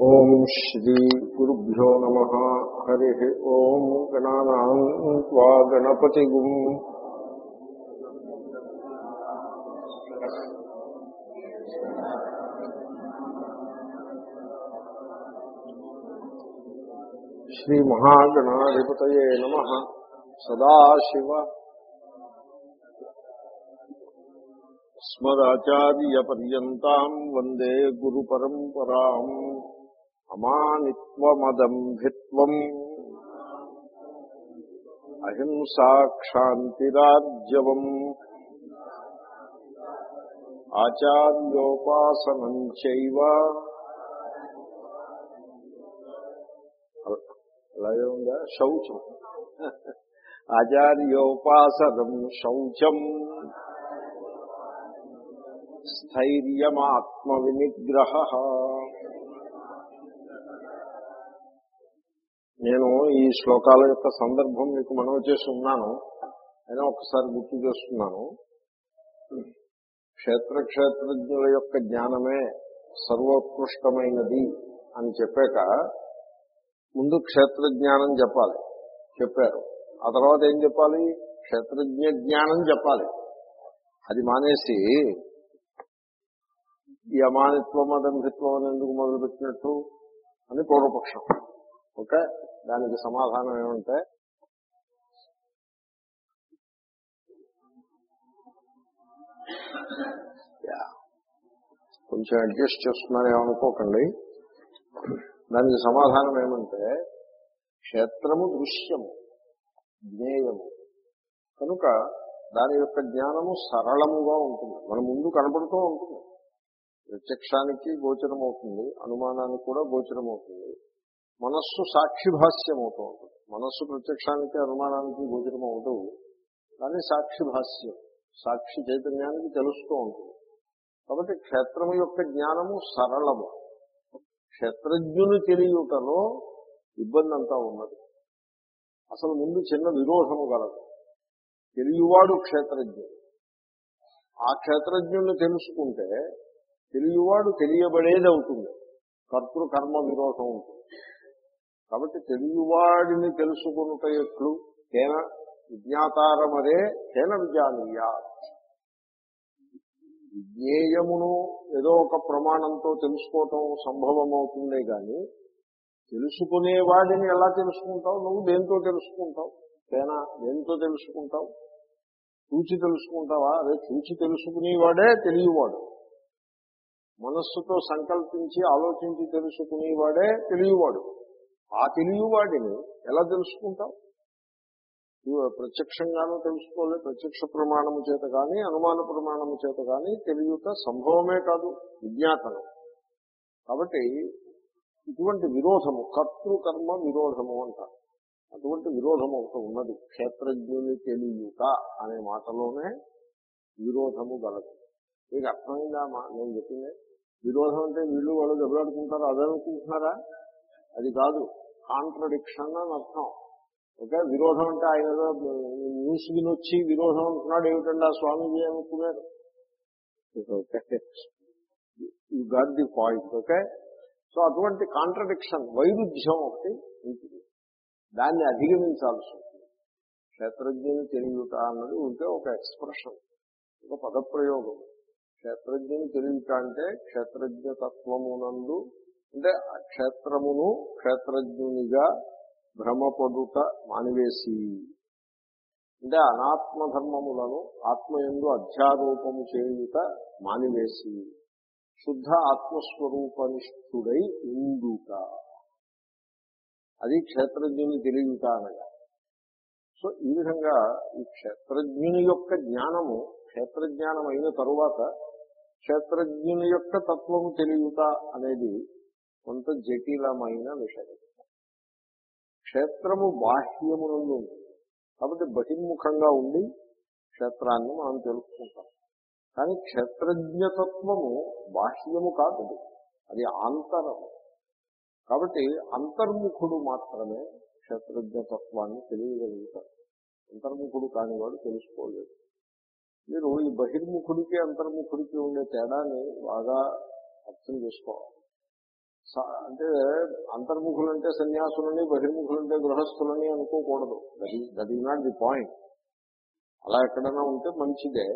ఓం శ్రీ గురుభ్యో నమ. హరి ఓం గణానా గణపతి శ్రీ మహాగణాధిపతయే నమ. సదాశివ. స్మదాచార్యపర్యంతం వందే గురు పరంపరా అమానిత్వమదంభిత్వం అహింసాక్షాంతిరాజ్యవం. ఆచార్యోపాసనం చైవ. అలాగే ఉందా? శౌచం. ఆచార్యోపాసనం శౌచం. స్థైర్యమాత్మ వినిగ్రహ నేను ఈ శ్లోకాల యొక్క సందర్భం మీకు మనవి చేసి ఉన్నాను. అయినా ఒకసారి గుర్తు చేస్తున్నాను. క్షేత్రక్షేత్రజ్ఞుల యొక్క జ్ఞానమే సర్వోత్కృష్టమైనది అని చెప్పాక ముందు క్షేత్ర జ్ఞానం చెప్పాలి. చెప్పారు. ఆ తర్వాత ఏం చెప్పాలి? క్షేత్రజ్ఞ జ్ఞానం చెప్పాలి. అది మానేసి ఈ అమానిత్వం అదంభిత్వం అని ఎందుకు మొదలుపెట్టినట్టు అని పూర్వపక్షం. ఓకే? దానికి సమాధానం ఏమంటే కొంచెం అడ్జస్ట్ చేస్తున్నాను ఏమనుకోకండి. దానికి సమాధానం ఏమంటే క్షేత్రము దృశ్యము జ్ఞేయము. కనుక దాని యొక్క జ్ఞానము సరళముగా ఉంటుంది. మన ముందు కనబడుతూ ఉంటుంది. ప్రత్యక్షానికి గోచరం అవుతుంది అనుమానానికి కూడా గోచరం అవుతుంది మనస్సు సాక్షిభాష్యం అవుతూ ఉంటుంది మనస్సు ప్రత్యక్షానికి అనుమానానికి గోచరం అవుతూ కానీ సాక్షిభాష్యం సాక్షి చైతన్యానికి తెలుస్తూ ఉంటుంది. కాబట్టి క్షేత్రం యొక్క జ్ఞానము సరళము. క్షేత్రజ్ఞుని తెలియటలో ఇబ్బంది అంతా ఉన్నది. అసలు ముందు చిన్న విరోధము గలదు. తెలియవాడు క్షేత్రజ్ఞుడు. ఆ క్షేత్రజ్ఞుని తెలుసుకుంటే తెలియవాడు తెలియబడేది అవుతుంది. కర్తృకర్మ విరోధం ఉంటుంది. కాబట్టి తెలియవాడిని తెలుసుకున్నట ఎట్లు తేన విజ్ఞాతారమరే తేన విజానీయా. విజ్ఞేయమును ఏదో ఒక ప్రమాణంతో తెలుసుకోవటం సంభవం అవుతుందే గాని తెలుసుకునేవాడిని ఎలా తెలుసుకుంటావు? నువ్వు దేంతో తెలుసుకుంటావు? తేనా దేంతో తెలుసుకుంటావు? చూచి తెలుసుకుంటావా? అదే చూచి తెలుసుకునేవాడే తెలియవాడు మనస్సుతో సంకల్పించి ఆలోచించి తెలుసుకునేవాడే తెలియవాడు ఆ తెలియవాడిని ఎలా తెలుసుకుంటావు? ప్రత్యక్షంగానూ తెలుసుకోలే ప్రత్యక్ష ప్రమాణము చేత కానీ అనుమాన ప్రమాణము చేత కానీ తెలియట సంభవమే కాదు విజ్ఞాతనం కాబట్టి ఇటువంటి విరోధము కర్తృకర్మ విరోధము అంటారు. అటువంటి విరోధము ఒకటి ఉన్నది క్షేత్రజ్ఞుని తెలియట అనే మాటలోనే విరోధము గలదు. మీకు అర్థమైందా నేను చెప్పింది? విరోధం అంటే వీళ్ళు వాళ్ళు దెబ్బలాడుకుంటారు అదనుకుంటున్నారా అది కాదు. కాంట్రడిక్షన్ అని అర్థం. ఓకే? విరోధం అంటే ఆయన న్యూస్ వినొచ్చి విరోధం అంటున్నాడు ఏమిటండి ఆ స్వామీజీ అనుకున్నారు. You got the point okay? So అటువంటి కాంట్రడిక్షన్ వైరుధ్యం ఒకటి ఉంటుంది. దాన్ని అధిగమించాల్సి ఉంటుంది. క్షేత్రజ్ఞని తెలియట అన్నది ఉంటే ఒక ఎక్స్ప్రెషన్ ఒక పదప్రయోగం. క్షేత్రజ్ఞని తెలియట అంటే క్షేత్రజ్ఞ తత్వమునందు అంటే క్షేత్రమును క్షేత్రజ్ఞునిగా భ్రమపడుట మానివేసి. అంటే అనాత్మధర్మములను ఆత్మయందు అధ్యారూపము చేయుట మానివేసి. శుద్ధ ఆత్మస్వరూపనిష్ఠుడై ఉండుట. అది క్షేత్రజ్ఞుని తెలియట అనగా. సో ఈ విధంగా ఈ క్షేత్రజ్ఞుని యొక్క జ్ఞానము క్షేత్రజ్ఞానం అయిన తరువాత క్షేత్రజ్ఞుని యొక్క తత్వము తెలియట అనేది కొంత జటిలమైన విషయం. క్షేత్రము బాహ్యమునందు ఉంటుంది కాబట్టి బహిర్ముఖంగా ఉండి క్షేత్రాన్ని మనం తెలుసుకుంటాం. కానీ క్షేత్రజ్ఞతత్వము బాహ్యము కాదు. అది ఆంతరము కాబట్టి అంతర్ముఖుడు మాత్రమే క్షేత్రజ్ఞతత్వాన్ని తెలియగలుగుతాడు. అంతర్ముఖుడు కానివాడు తెలుసుకోలేదు. మీరు ఈ బహిర్ముఖుడికి అంతర్ముఖుడికి ఉండే తేడాని బాగా అర్థం చేసుకోవాలి. అంటే అంతర్ముఖులంటే సన్యాసులని బహిర్ముఖులంటే గృహస్థులని అనుకోకూడదు. That is that is not the point. అలా ఎక్కడైనా ఉంటే మంచిదే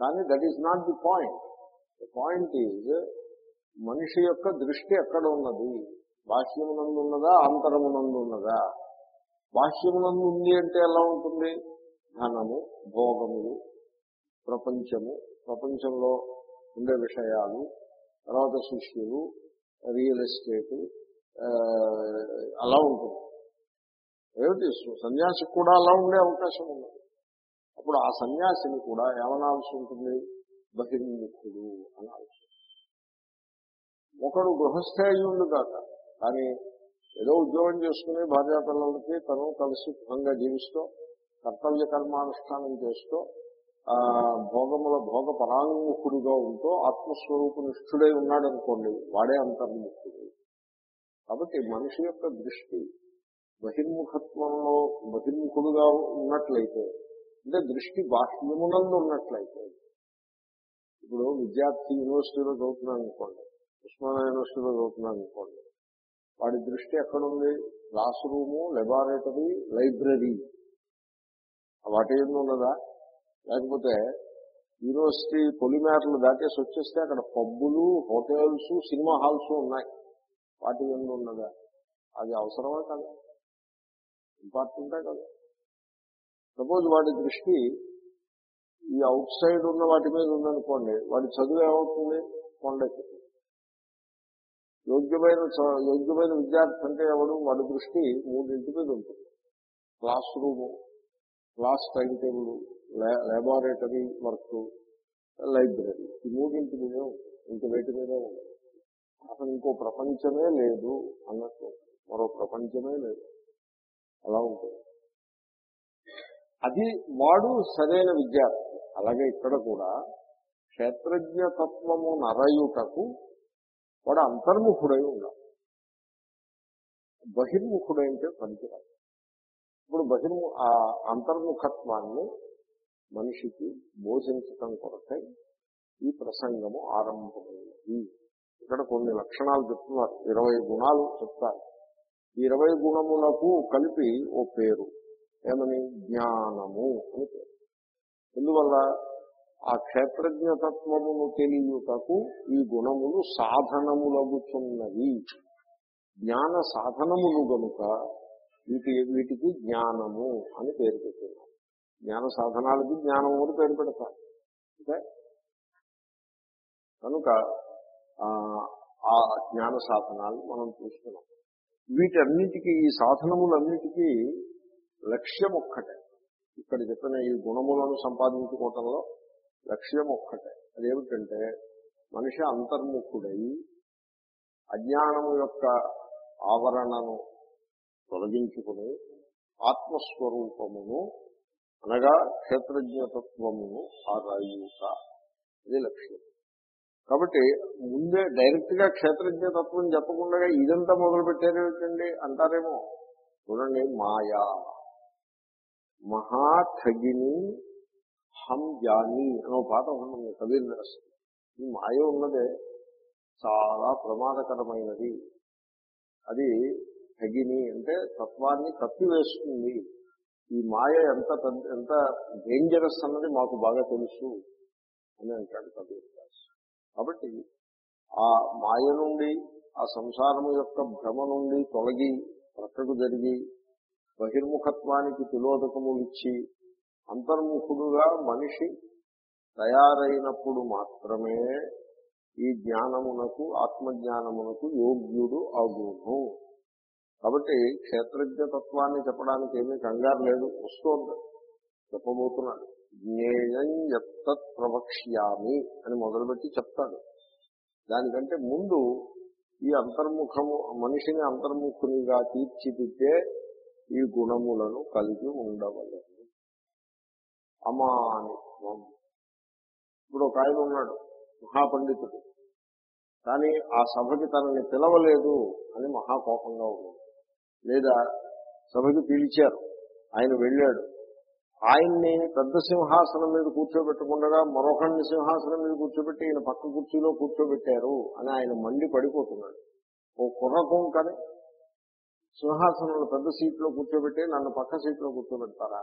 కానీ that is not the point. The point is మనిషి యొక్క దృష్టి ఎక్కడ ఉన్నది? బాహ్యమునందు ఉన్నదా అంతరమునందు ఉన్నదా బాహ్యమునందు ఉంది అంటే ఎలా ఉంటుంది? ధనము భోగములు ప్రపంచము ప్రపంచంలో ఉండే విషయాలు తర్వాత శిష్యులు రియల్ ఎస్టేట్ అలా ఉంటుంది. ఏమిటి? సన్యాసికి కూడా అలా ఉండే అవకాశం ఉంది. అప్పుడు ఆ సన్యాసిని కూడా ఏమనాల్సి ఉంటుంది? బహిర్ముఖుడు అనాల్సి ఒకడు గృహస్థే అయ్యుండు కాక కానీ ఏదో ఉద్యోగం చేసుకుని భార్యాపిల్లలకి తను కలిసి సుఖంగా జీవిస్తూ కర్తవ్య కర్మానుష్ఠానం చేస్తూ భోగముల భోగ పరాంగుఖుడుగా ఉంటూ ఆత్మస్వరూప నిష్ఠుడై ఉన్నాడు అనుకోండి వాడే అంతర్ముఖుడు. కాబట్టి మనిషి యొక్క దృష్టి బహిర్ముఖత్వంలో బహిర్ముఖుడుగా ఉన్నట్లయితే అంటే దృష్టి బాహ్యమునందు ఉన్నట్లయితే ఇప్పుడు విద్యార్థి యూనివర్సిటీలో చదువుతున్నాను అనుకోండి ఉస్మానియా యూనివర్సిటీలో చదువుతున్నాను అనుకోండి వాడి దృష్టి ఎక్కడుంది? క్లాస్ రూము లెబారెటరీ లైబ్రరీ వాటి ఏంది ఉన్నదా లేకపోతే యూనివర్సిటీ పొలిమేరలు దాటేసి వచ్చేస్తే అక్కడ పబ్బులు హోటల్స్ సినిమా హాల్స్ ఉన్నాయి. వాటి ఎందు ఉన్నదా అది అవసరమా కదా? ఇంపార్టెంటే కదా? సపోజ్ వాడి దృష్టి ఈ అవుట్ సైడ్ ఉన్న వాటి మీద ఉందనుకోండి వాడి చదువు ఏమవుతుంది? కొండకి. యోగ్యమైన యోగ్యమైన విద్యార్థి అంటే ఎవడు? వాడి దృష్టి మూడింటి మీద ఉంటుంది. Class room class time table laboratory work library ఈ మూడింటి మీదే ఇంక వేటి మీదే ఉండదు. అసలు ఇంకో ప్రపంచమే లేదు అన్నట్టు మరో ప్రపంచమే లేదు. అలా ఉంటుంది. అది వాడు సరైన విద్యార్థి. అలాగే ఇక్కడ కూడా క్షేత్రజ్ఞ తత్వము నరయుటకు వాడు అంతర్ముఖుడై ఉండాలి. బహిర్ముఖుడై అంటే పనికిరాదు. ఇప్పుడు బహిర్ము ఆ అంతర్ముఖత్వాన్ని మనిషికి బోధించటం కొరకై ఈ ప్రసంగము ఆరంభమైనది ఇక్కడ కొన్ని లక్షణాలు చెప్తున్నారు. ఇరవై గుణాలు చెప్తారు. ఈ ఇరవై గుణములకు కలిపి ఓ పేరు. ఏమని? జ్ఞానము అని పేరు. ఎందువల్ల? ఆ క్షేత్రజ్ఞతత్వమును తెలియుటకు ఈ గుణములు సాధనములగుచున్నవి. జ్ఞాన సాధనములు గనుక వీటి వీటికి జ్ఞానము అని పేరు పెట్టినారు. జ్ఞాన సాధనాలకి జ్ఞానం అని పేరు పెడతారు. అంటే కనుక ఆ, ఆ జ్ఞాన సాధనాలు మనం చూస్తున్నాం. వీటన్నిటికీ ఈ సాధనములన్నిటికీ లక్ష్యం ఒక్కటే. ఇక్కడ చెప్పిన ఈ గుణములను సంపాదించుకోవటంలో లక్ష్యం ఒక్కటే. అదేమిటంటే మనిషి అంతర్ముఖుడై అజ్ఞానము యొక్క ఆవరణను తొలగించుకుని ఆత్మస్వరూపమును అనగా క్షేత్రజ్ఞతత్వము ఆరాయుట ఇది లక్ష్యం. కాబట్టి ముందే డైరెక్ట్గా క్షేత్రజ్ఞతత్వం చెప్పకుండా ఇదంతా మొదలు పెట్టారేమిటండి అంటారేమో? చూడండి మాయా. మహాఠగిని హం జాని అనో పాట ఉంటుంది కబీర్ ఈ మాయ ఉన్నదే చాలా ప్రమాదకరమైనది. అది ఠగిని అంటే తత్వాన్ని కప్పివేస్తుంది. ఈ మాయ ఎంత పెద్ద ఎంత డేంజరస్ అన్నది మాకు బాగా తెలుసు అని అంటాడు కబీర్ దాస్ కాబట్టి ఆ మాయ నుండి ఆ సంసారము యొక్క భ్రమ నుండి తొలగి ప్రక్కకు జరిగి బహిర్ముఖత్వానికి తిలోదకము ఇచ్చి అంతర్ముఖుడుగా మనిషి తయారైనప్పుడు మాత్రమే ఈ జ్ఞానమునకు ఆత్మజ్ఞానమునకు యోగ్యుడు అగును కాబట్టి క్షేత్రజ్ఞతత్వాన్ని చెప్పడానికి ఏమీ కంగారు లేదు. వస్తోంది. చెప్పబోతున్నాడు జ్ఞేయం ఎత్తత్ ప్రవక్ష్యామి అని మొదలుపెట్టి చెప్తాడు. దానికంటే ముందు ఈ అంతర్ముఖము మనిషిని అంతర్ముఖునిగా తీర్చిదిద్దే ఈ గుణములను కలిగి ఉండవలేదు అమానిత్వం. ఇప్పుడు ఒక ఆయన ఉన్నాడు మహాపండితుడు. కానీ ఆ సభకి తనని పిలవలేదు అని మహాకోపంగా ఉంది. లేదా సభకి పిలిచారు. ఆయన వెళ్ళాడు. ఆయన్ని పెద్ద సింహాసనం మీద కూర్చోబెట్టకుండా మరొకరిని సింహాసనం మీద కూర్చోబెట్టి ఈయన పక్క కుర్చీలో కూర్చోబెట్టారు అని ఆయన మండి పడిపోతున్నాడు. ఓ కుర్రకుంకని సింహాసనంలో పెద్ద సీట్లో కూర్చోబెట్టి నన్ను పక్క సీట్లో కూర్చోబెడతారా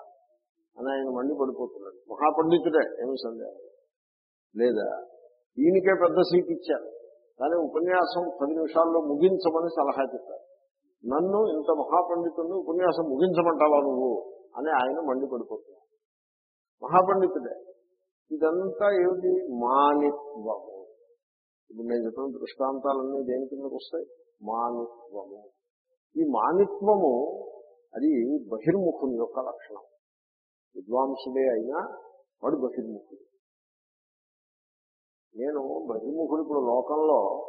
అని ఆయన మండి పడిపోతున్నాడు. మహాపండితుడే ఏమి సందేహం లేదా ఈయనకే పెద్ద సీట్ ఇచ్చారు. కానీ ఉపన్యాసం పది నిమిషాల్లో ముగించమని సలహా చెప్పారు. నన్ను ఇంత మహాపండితుడిని ఉపన్యాసం ముగించమంటావా నువ్వు? అని ఆయన మండిపడిపోతున్నాడు. మహాపండితుడే ఇదంతా ఏమిటి? మానిత్వము. ఇప్పుడు నేను చెప్పిన దృష్టాంతాలన్నీ దేని కిందకు వస్తాయి? మానిత్వము. ఈ మానిత్వము అది బహిర్ముఖుని యొక్క లక్షణం. విద్వాంసుడే అయినా వాడు బహిర్ముఖుడు. నేను బహిర్ముఖుడు ఇప్పుడు లోకంలో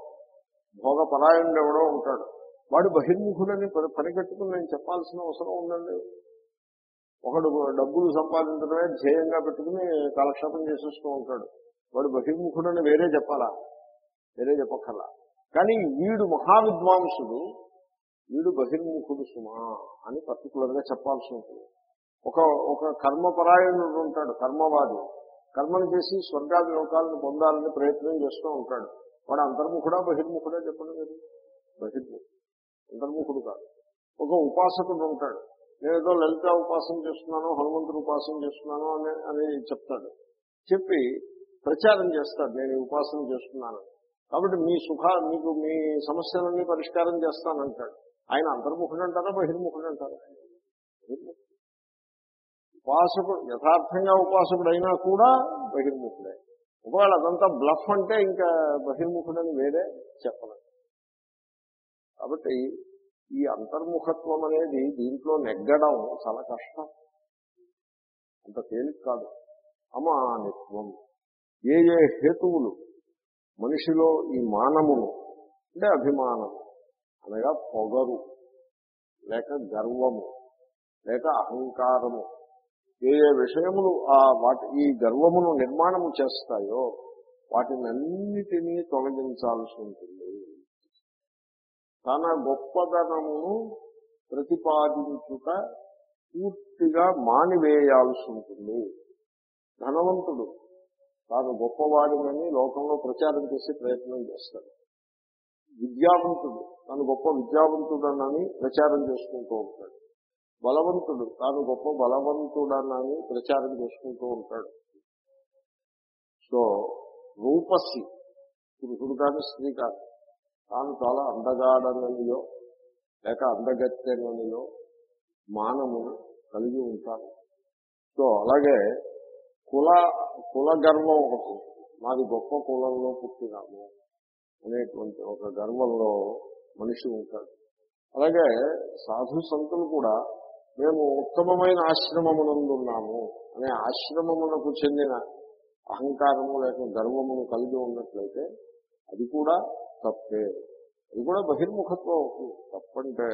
భోగపరాయణుడు ఎవడో ఉంటాడు. వాడు బహిర్ముఖుడని పనికట్టుకుని నేను చెప్పాల్సిన అవసరం ఉందండి. ఒకడు డబ్బులు సంపాదించడమే ధ్యేయంగా పెట్టుకుని కాలక్షేపం చేసేస్తూ ఉంటాడు. వాడు బహిర్ముఖుడని వేరే చెప్పాలా? వేరే చెప్పక్కర్లా. కానీ వీడు మహావిద్వాంసుడు వీడు బహిర్ముఖుడు సుమా అని పర్టికులర్గా చెప్పాల్సి ఉంటుంది. ఒక ఒక కర్మపరాయణుడు ఉంటాడు కర్మవాది. కర్మను చేసి స్వర్గాది లోకాలను పొందాలని ప్రయత్నం చేస్తూ ఉంటాడు. వాడు అంతర్ముఖుడా బహిర్ముఖుడా చెప్పండి మీరు? బహిర్ముఖుడు. అంతర్ముఖుడు కాదు. ఒక ఉపాసకుడు ఉంటాడు. నేనేదో ఏదో లలిత ఉపాసన చేస్తున్నాను హనుమంతుడు ఉపాసన చేస్తున్నాను అని అని చెప్తాడు. చెప్పి ప్రచారం చేస్తాడు. నేను ఉపాసన చేస్తున్నాను కాబట్టి మీ సుఖ మీకు మీ సమస్యలన్నీ పరిష్కారం చేస్తానంటాడు. ఆయన అంతర్ముఖుడు అంటారా బహిర్ముఖుడు అంటారా ఉపాసకుడు యథార్థంగా ఉపాసకుడు అయినా కూడా బహిర్ముఖుడే. ఒకవేళ అదంతా బ్లఫ్ అంటే ఇంకా బహిర్ముఖుడని వేరే చెప్పలేదు కాబట్టి ఈ అంతర్ముఖత్వం అనేది దీంట్లో నెగ్గడం చాలా కష్టం. అంత తేలిక కాదు. అమానిత్వం. ఏ ఏ హేతువులు? మనిషిలో ఈ మానమును అంటే అభిమానము అనగా పొగరు లేక గర్వము లేక అహంకారము. ఏ ఏ విషయములు ఆ వాటి ఈ గర్వమును నిర్మాణము చేస్తాయో వాటినన్నిటినీ తొలగించాల్సి ఉంటుంది. తన గొప్పదనమును ప్రతిపాదించుట పూర్తిగా మానివేయాల్సి ఉంటుంది. ధనవంతుడు తాను గొప్పవాడినని లోకంలో ప్రచారం చేసే ప్రయత్నం చేస్తాడు. విద్యావంతుడు తాను గొప్ప విద్యావంతుడనని ప్రచారం చేసుకుంటూ ఉంటాడు. బలవంతుడు తాను గొప్ప బలవంతుడనని ప్రచారం చేసుకుంటూ ఉంటాడు. సో రూపసి పురుషుడు కానీ స్త్రీ కానీ తాను చాలా అందగాడననియో లేక అందగత్తెననియో మానమును కలిగి ఉంటాను సో అలాగే కుల కుల గర్వం ఒకటి. మాది గొప్ప కులంలో పుట్టినాము అనేటువంటి ఒక గర్వంలో మనిషి ఉంటాడు. అలాగే సాధు సంతులు కూడా మేము ఉత్తమమైన ఆశ్రమమునందున్నాము అనే ఆశ్రమమునకు చెందిన అహంకారము లేక గర్వమును కలిగి ఉన్నట్లయితే అది కూడా తప్పే. ఇది కూడా బహిర్ముఖత్వం అవుతుంది. తప్పంటే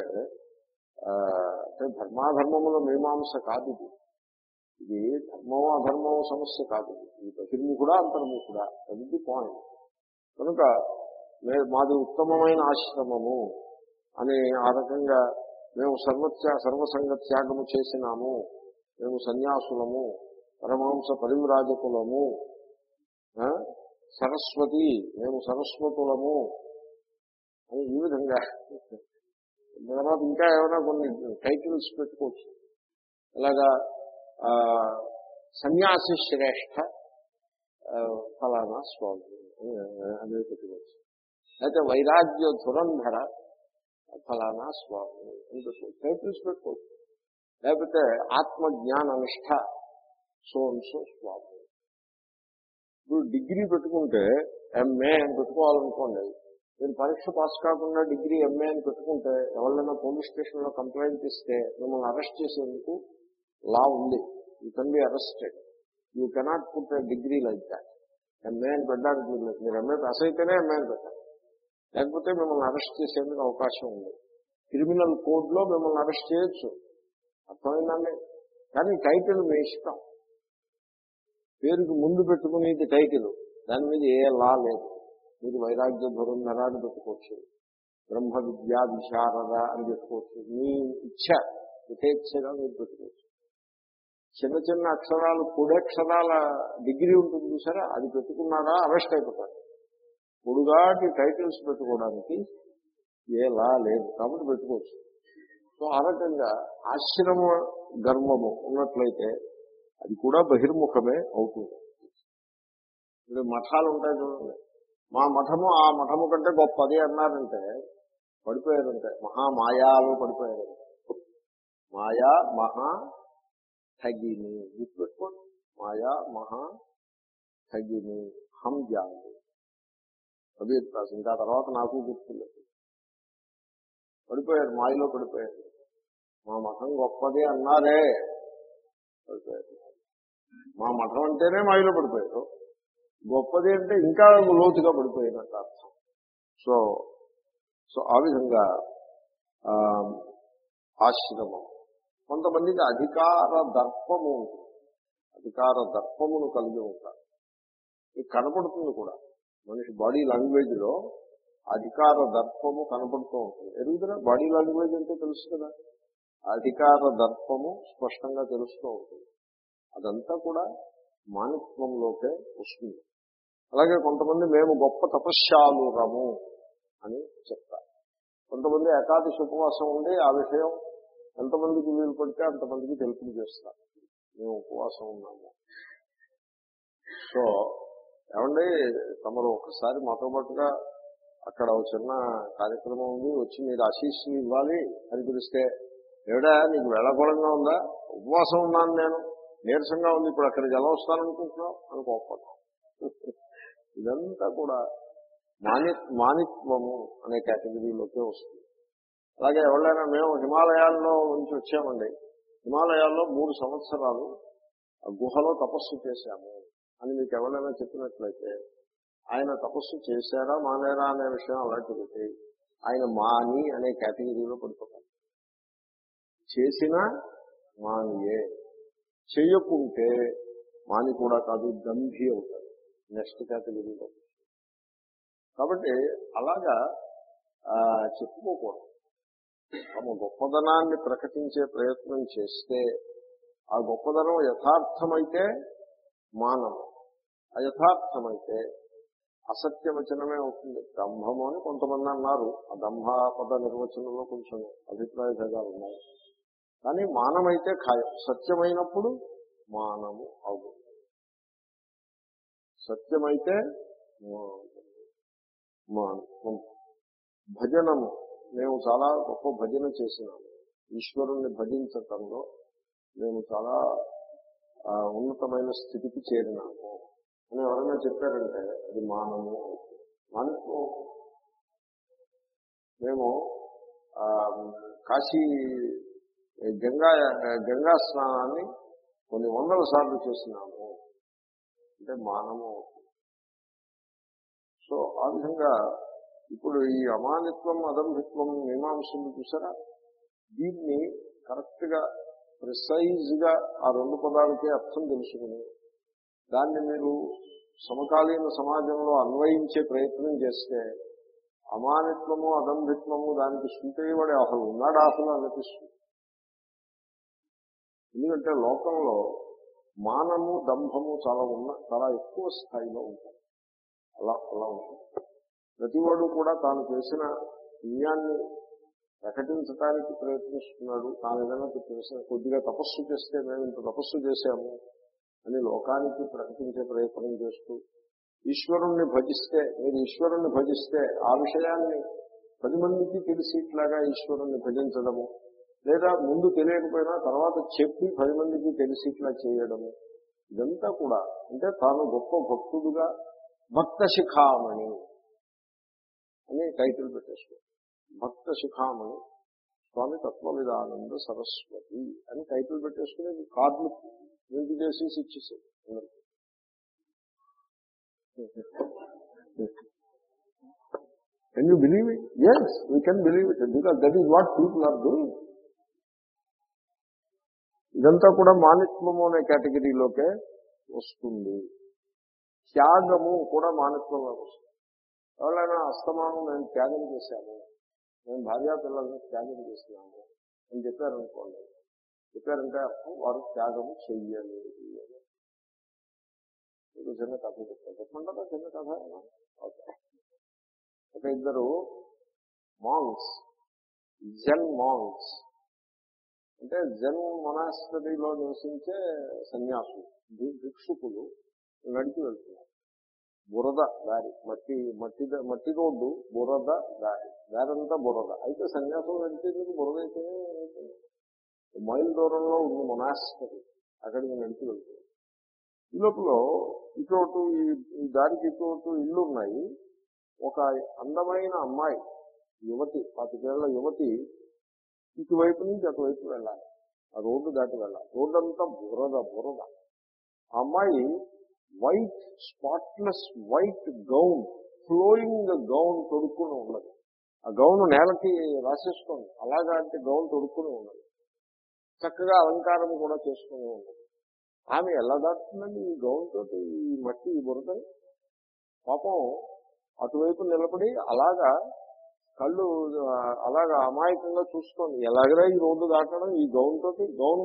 అంటే ధర్మాధర్మముల మీమాంస కాదు ఇది. ఇది ధర్మమో అధర్మము సమస్య కాదు. ఇది బహిర్ముఖుడా అంతర్ముఖుడా అది పాయింట్. కనుక మే మాది ఉత్తమమైన ఆశ్రమము అని ఆ రకంగా మేము సర్వత్యా సర్వసంగ త్యాగము చేసినాము. మేము సన్యాసులము పరమాంస పరివిరాజకులము సరస్వతి మేము సరస్వతులము అని ఈ విధంగా. తర్వాత ఇంకా ఏమైనా కొన్ని టైటిల్స్ పెట్టుకోవచ్చు. ఇలాగా సన్యాసి శ్రేష్ఠ ఫలానా స్వామి అనేది పెట్టుకోవచ్చు. అయితే వైరాగ్య ధురంధర ఫలానా స్వామి అని పెట్టుకోవచ్చు. టైటిల్స్ పెట్టుకోవచ్చు. లేకపోతే ఆత్మజ్ఞాన నిష్ఠ సోన్సో స్వామి. ఇప్పుడు డిగ్రీ పెట్టుకుంటే ఎంఏ అని పెట్టుకోవాలనుకోండి నేను పరీక్ష పాస్ కాకుండా డిగ్రీ ఎంఏ అని పెట్టుకుంటే ఎవరైనా పోలీస్ స్టేషన్లో కంప్లైంట్ ఇస్తే మిమ్మల్ని అరెస్ట్ చేసేందుకు లా ఉంది. You can be arrested you cannot put degree like that MA అని పెట్టడానికి లేదు. మీరు ఎంఏ పాస్ అయితేనే ఎంఏ అని పెట్టాలి. లేకపోతే మిమ్మల్ని అరెస్ట్ చేసేందుకు అవకాశం ఉంది. క్రిమినల్ కోడ్లో మిమ్మల్ని అరెస్ట్ చేయొచ్చు. అర్థమైందండి కానీ టైటిల్ మీ ఇష్టం. పేరుకి ముందు పెట్టుకునేది టైటిల్. దాని మీద ఏ లా లేదు. మీరు వైరాగ్య ధురంధర అని పెట్టుకోవచ్చు. బ్రహ్మ విద్యా విశారద అని పెట్టుకోవచ్చు. మీ ఇచ్ఛ యథేచ్ఛగా మీరు పెట్టుకోవచ్చు. చిన్న చిన్న అక్షరాలు పొడక్షరాల డిగ్రీ ఉంటుంది చూసారా? అది పెట్టుకున్నారా? అరెస్ట్ అయిపోతారు. పొడుగాటి టైటిల్స్ పెట్టుకోవడానికి ఏ లా లేదు. కాబట్టి పెట్టుకోవచ్చు. సో ఆ రకంగా ఆశ్రమ ధర్మము ఉన్నట్లయితే అది కూడా బహిర్ముఖమే అవుతుంది. ఇప్పుడు మఠాలు ఉంటాయి చూడండి. మా మఠము ఆ మఠము కంటే గొప్పది అన్నారంటే పడిపోయారంటే మహామాయాలో పడిపోయారు. మాయా మహా తగిని గుర్తుపెట్టుకోండి మాయా మహా తగిని హం జాలి కబీర్ ఇంకా తర్వాత నాకు గుర్తులేదు. పడిపోయారు మాయలో పడిపోయారు. మా మఠం గొప్పది అన్నారే. పడిపోయారు మా మఠం అంటేనే మాయలో పడిపోయారు. గొప్పది అంటే ఇంకా లోతుగా పడిపోయినట్టు అర్థం. సో సో ఆ విధంగా ఆశ్రమం. కొంతమందికి అధికార దర్పము అధికార దర్పమును కలిగి ఉంటారు. ఇది కనపడుతుంది కూడా. మనిషి బాడీ లాంగ్వేజ్లో అధికార దర్పము కనపడుతూ ఉంటుంది. ఎరుగుదరా బాడీ లాంగ్వేజ్ అంటే తెలుసు కదా. అధికార దర్పము స్పష్టంగా తెలుస్తూ ఉంటుంది. అదంతా కూడా మానిత్వంలోకే వస్తుంది. అలాగే కొంతమంది మేము గొప్ప తపశ్శాలురము అని చెప్తారు. కొంతమంది ఏకాదశి ఉపవాసం ఉండి ఆ విషయం ఎంతమందికి వీలు పడితే అంతమందికి తెలుపు చేస్తారు. మేము ఉపవాసం ఉన్నాము. సో ఏమండి తమరు ఒకసారి మాతో పాటుగా అక్కడ ఒక చిన్న కార్యక్రమం ఉంది. వచ్చి మీరు ఆశీస్సులు ఇవ్వాలి అని పిలిస్తే ఏడా నీకు వెళ్ళకూలంగా ఉందా? ఉపవాసం ఉన్నాను నేను. నీరసంగా ఉంది. ఇప్పుడు అక్కడికి ఎలా వస్తాననుకుంటున్నావు? అని కోప్పడతాం ఇదంతా కూడా మాని మానిత్వము అనే కేటగిరీలోకే వస్తుంది. అలాగే ఎవరైనా మేము హిమాలయాల్లో నుంచి వచ్చామండి. హిమాలయాల్లో మూడు సంవత్సరాలు ఆ గుహలో తపస్సు చేశాము అని మీకు ఎవరైనా చెప్పినట్లయితే ఆయన తపస్సు చేశారా మానేరా అనే విషయం అలాంటిది. ఆయన మాని అనే కేటగిరీలో పడిపోతారు. చేసినా మానియే. చేయకుంటే మాని కూడా కాదు గంభీ అవుతాడు. నెక్స్ట్ కేటగిరీలో. కాబట్టి అలాగా ఆ, చెప్పుకోకూడదు. తమ గొప్పదనాన్ని ప్రకటించే ప్రయత్నం చేస్తే ఆ గొప్పదనం యథార్థమైతే మానవం అయథార్థమైతే అసత్యవచనమే అవుతుంది. దంభము అని కొంతమంది అన్నారు. ఆ దంభ పద నిర్వచనంలో కొంచెం అభిప్రాయ భేదాలు ఉన్నాయి. కానీ మానమైతే ఖాయం. సత్యమైనప్పుడు మానము అవుతుంది సత్యమైతే మానవం భజనము. మేము చాలా గొప్ప భజన చేసినాము. ఈశ్వరుణ్ణి భజించటంలో మేము చాలా ఉన్నతమైన స్థితికి చేరినాము అని ఎవరైనా చెప్పారంటే అది మానము మానము మేము కాశీ గంగా గంగా స్నానాన్ని కొన్ని వందల సార్లు చేసినాము అంటే మానము. సో ఆ విధంగా ఇప్పుడు ఈ అమానిత్వం అదంభిత్వం మీమాంసలు చూసారా? దీన్ని కరెక్ట్గా ప్రిసైజ్గా ఆ రెండు పదాలకే అర్థం తెలుసుకుని దాన్ని మీరు సమకాలీన సమాజంలో అన్వయించే ప్రయత్నం చేస్తే అమానిత్వము అదంభిత్వము దానికి సూటయ్యబడే అసలు ఉన్నాడా అసలు అనిపిస్తుంది. ఎందుకంటే లోకంలో మానము దంభము చాలా ఉన్న చాలా ఎక్కువ స్థాయిలో ఉంటాయి. అలా అలా ఉంటుంది ప్రతివాడు కూడా తాను చేసిన పుణ్యాన్ని ప్రకటించడానికి ప్రయత్నిస్తున్నాడు. తాను ఏదైనా చేసిన కొద్దిగా తపస్సు చేస్తే మేము ఇంత తపస్సు చేశాము అని లోకానికి ప్రకటించే ప్రయత్నం చేస్తూ ఈశ్వరుణ్ణి భజిస్తే మీరు ఈశ్వరుణ్ణి భజిస్తే ఆ విషయాన్ని పది మందికి తెలిసేట్లాగా ఈశ్వరుణ్ణి భజించడము లేదా ముందు తెలియకపోయినా తర్వాత చెప్పి పది మందికి తెలిసేట్లా చేయడము ఇదంతా కూడా అంటే తాను గొప్ప భక్తుడుగా భక్త శిఖామణి అని టైటిల్ పెట్టేసుకో భక్త శిఖామణి స్వామి తత్వవిధానంద సరస్వతి అని టైటిల్ పెట్టేసుకుని కార్డులు ప్రింట్ చేసేసి ఇచ్చేసాడు Can you believe it? Yes, we can believe it because that is what people are doing. ఇదంతా కూడా మానిత్వము అనే కేటగిరీలోకే వస్తుంది. త్యాగము కూడా మానిత్వంలో వస్తుంది. ఎవరైనా అస్తమానం నేను త్యాగం చేశాను నేను భార్యా పిల్లల్ని త్యాగం చేసినాము అని చెప్పారనుకోండి చెప్పారంటే వారు త్యాగము చెయ్యలేదు. మీకు చిన్న కథ చెప్తాను చెప్పంటారా చిన్న కథ? ఒక ఇద్దరు మాంగ్స్ జన్ మాంగ్స్ అంటే జన్ మొనాస్టరీలో నివసించే సన్యాసులు భిక్షుకులు నడిచి వెళ్తున్నారు. బురద దారి మట్టి మట్టి మట్టి రోడ్డు బురద దారి దారంతా బురద. అయితే సన్యాసం నడిచేందుకు బురద అయితే మైల్ దూరంలో ఉంది మొనాస్టరీ అక్కడికి నడిచి వెళ్తుంది ఈ లోపల ఇటు ఈ ఈ దారికి ఇటు ఇల్లు ఉన్నాయి. ఒక అందమైన అమ్మాయి యువతి పాతికేళ్ళ యువతి ఇటువైపు నుంచి అటువైపు వెళ్ళాలి. ఆ రోడ్డు దాటి వెళ్ళాలి. రోడ్డు అంతా బురద బురద. ఆ అమ్మాయి white spotless white gown flowing gown తొడుక్కుని ఉండదు ఆ గౌన్ నేలకి రాసేసుకోండి అలాగా అంటే గౌన్ తొడుక్కుని ఉన్నది. చక్కగా అలంకారం కూడా చేసుకుని ఉన్నది. ఆమె ఎలా దాటుతుందండి ఈ గౌన్ తోటి? ఈ మట్టి ఈ బురదని పాపం అటువైపు నిలబడి అలాగా కళ్ళు అలాగా అమాయకంగా చూసుకోండి. ఎలాగరా ఈ రోడ్డు దాటడం ఈ గౌన్ తోటి గౌన్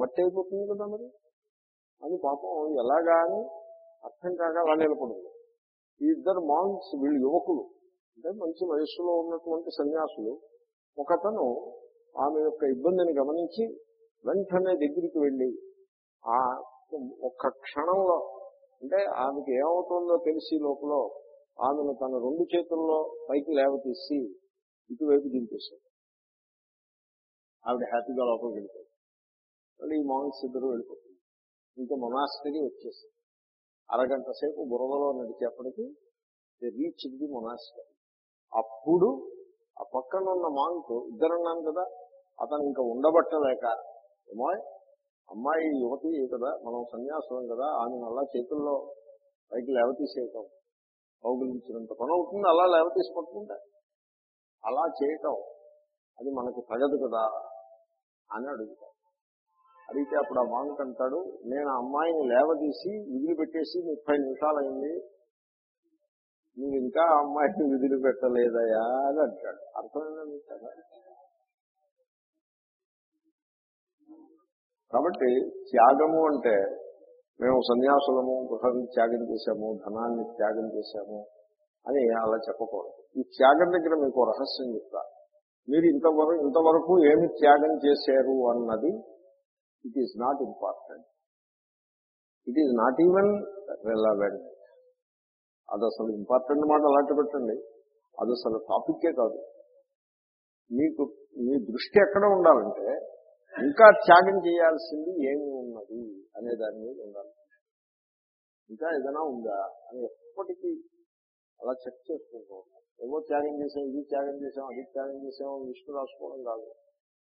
మట్టి అయిపోతుంది కదా మరి? అని పాపం ఎలాగా అని అర్థం కాక అలా నిలబడింది. ఈ ఇద్దరు మాన్స్ వీళ్ళు యువకులు అంటే మంచి వయస్సులో ఉన్నటువంటి సన్యాసులు ఒకతను ఆమె యొక్క ఇబ్బందిని గమనించి వెంటనే దగ్గరికి వెళ్ళి ఆ ఒక్క క్షణంలో అంటే ఆమెకి ఏమవుతుందో తెలిసి లోపల ఆమెను తన రెండు చేతుల్లో పైకి లేవతీసి ఇటువైపు దింపేశాడు. ఆవిడ హ్యాపీగా లోపలికి వెళ్ళిపోయింది. మళ్ళీ ఈ మాంగ్స్ ఇద్దరు వెళ్ళిపోతుంది ఇంకా మొనాస్టరీ వచ్చేసింది. అరగంట సేపు బురదలో నడిచేపటికి రీచ్ ఇది మొనాస్టరీ. అప్పుడు ఆ పక్కన ఉన్న మాంక్ ఇద్దరున్నాను కదా అతను ఇంకా ఉండబట్టలేక ఏమో అమ్మాయి యువతి కదా మనం సన్యాసం కదా ఆమెను అలా చేతుల్లో పైకి లేవతీసేయటం. కౌగులించినంత పని అవుతుంది. అలా లేవతీసి పట్టుకుంటే అలా చేయటం అది మనకు తగదు కదా అని అడుగుతాం. అడిగితే అప్పుడు ఆ మాంక్ అంటాడు నేను ఆ అమ్మాయిని లేవదీసి విధులు పెట్టేసి ముప్పై నిమిషాలైంది. నువ్వు ఇంకా ఆ అమ్మాయిని విధులు పెట్టలేదయా అని అంటాడు. అర్థమైందా కాబట్టి త్యాగము అంటే మేము సన్యాసులము గృహాన్ని త్యాగం చేశాము ధనాన్ని త్యాగం చేశాము అని అలా చెప్పకూడదు. ఈ త్యాగం దగ్గర మీకు రహస్యం చెప్తా. మీరు ఇంతవరకు ఇంతవరకు ఏమి త్యాగం చేశారు అన్నది it is not important it is not even relevant అది అసలు ఇంపార్టెంట్ మాట అలాంటి పెట్టండి అది అసలు టాపిక్కే కాదు. మీకు మీ దృష్టి ఎక్కడ ఉండాలంటే ఇంకా త్యాగం చేయాల్సింది ఏమి ఉన్నది అనే దాని మీద ఉండాలి. ఇంకా ఏదైనా ఉందా అని ఎప్పటికీ అలా చెక్ చేసుకుంటూ. ఉంటాం ఏవో త్యాగం చేసాం ఇది త్యాగం చేసాం అది త్యాగం చేసాం లిస్టు రాసుకోవడం కాదు.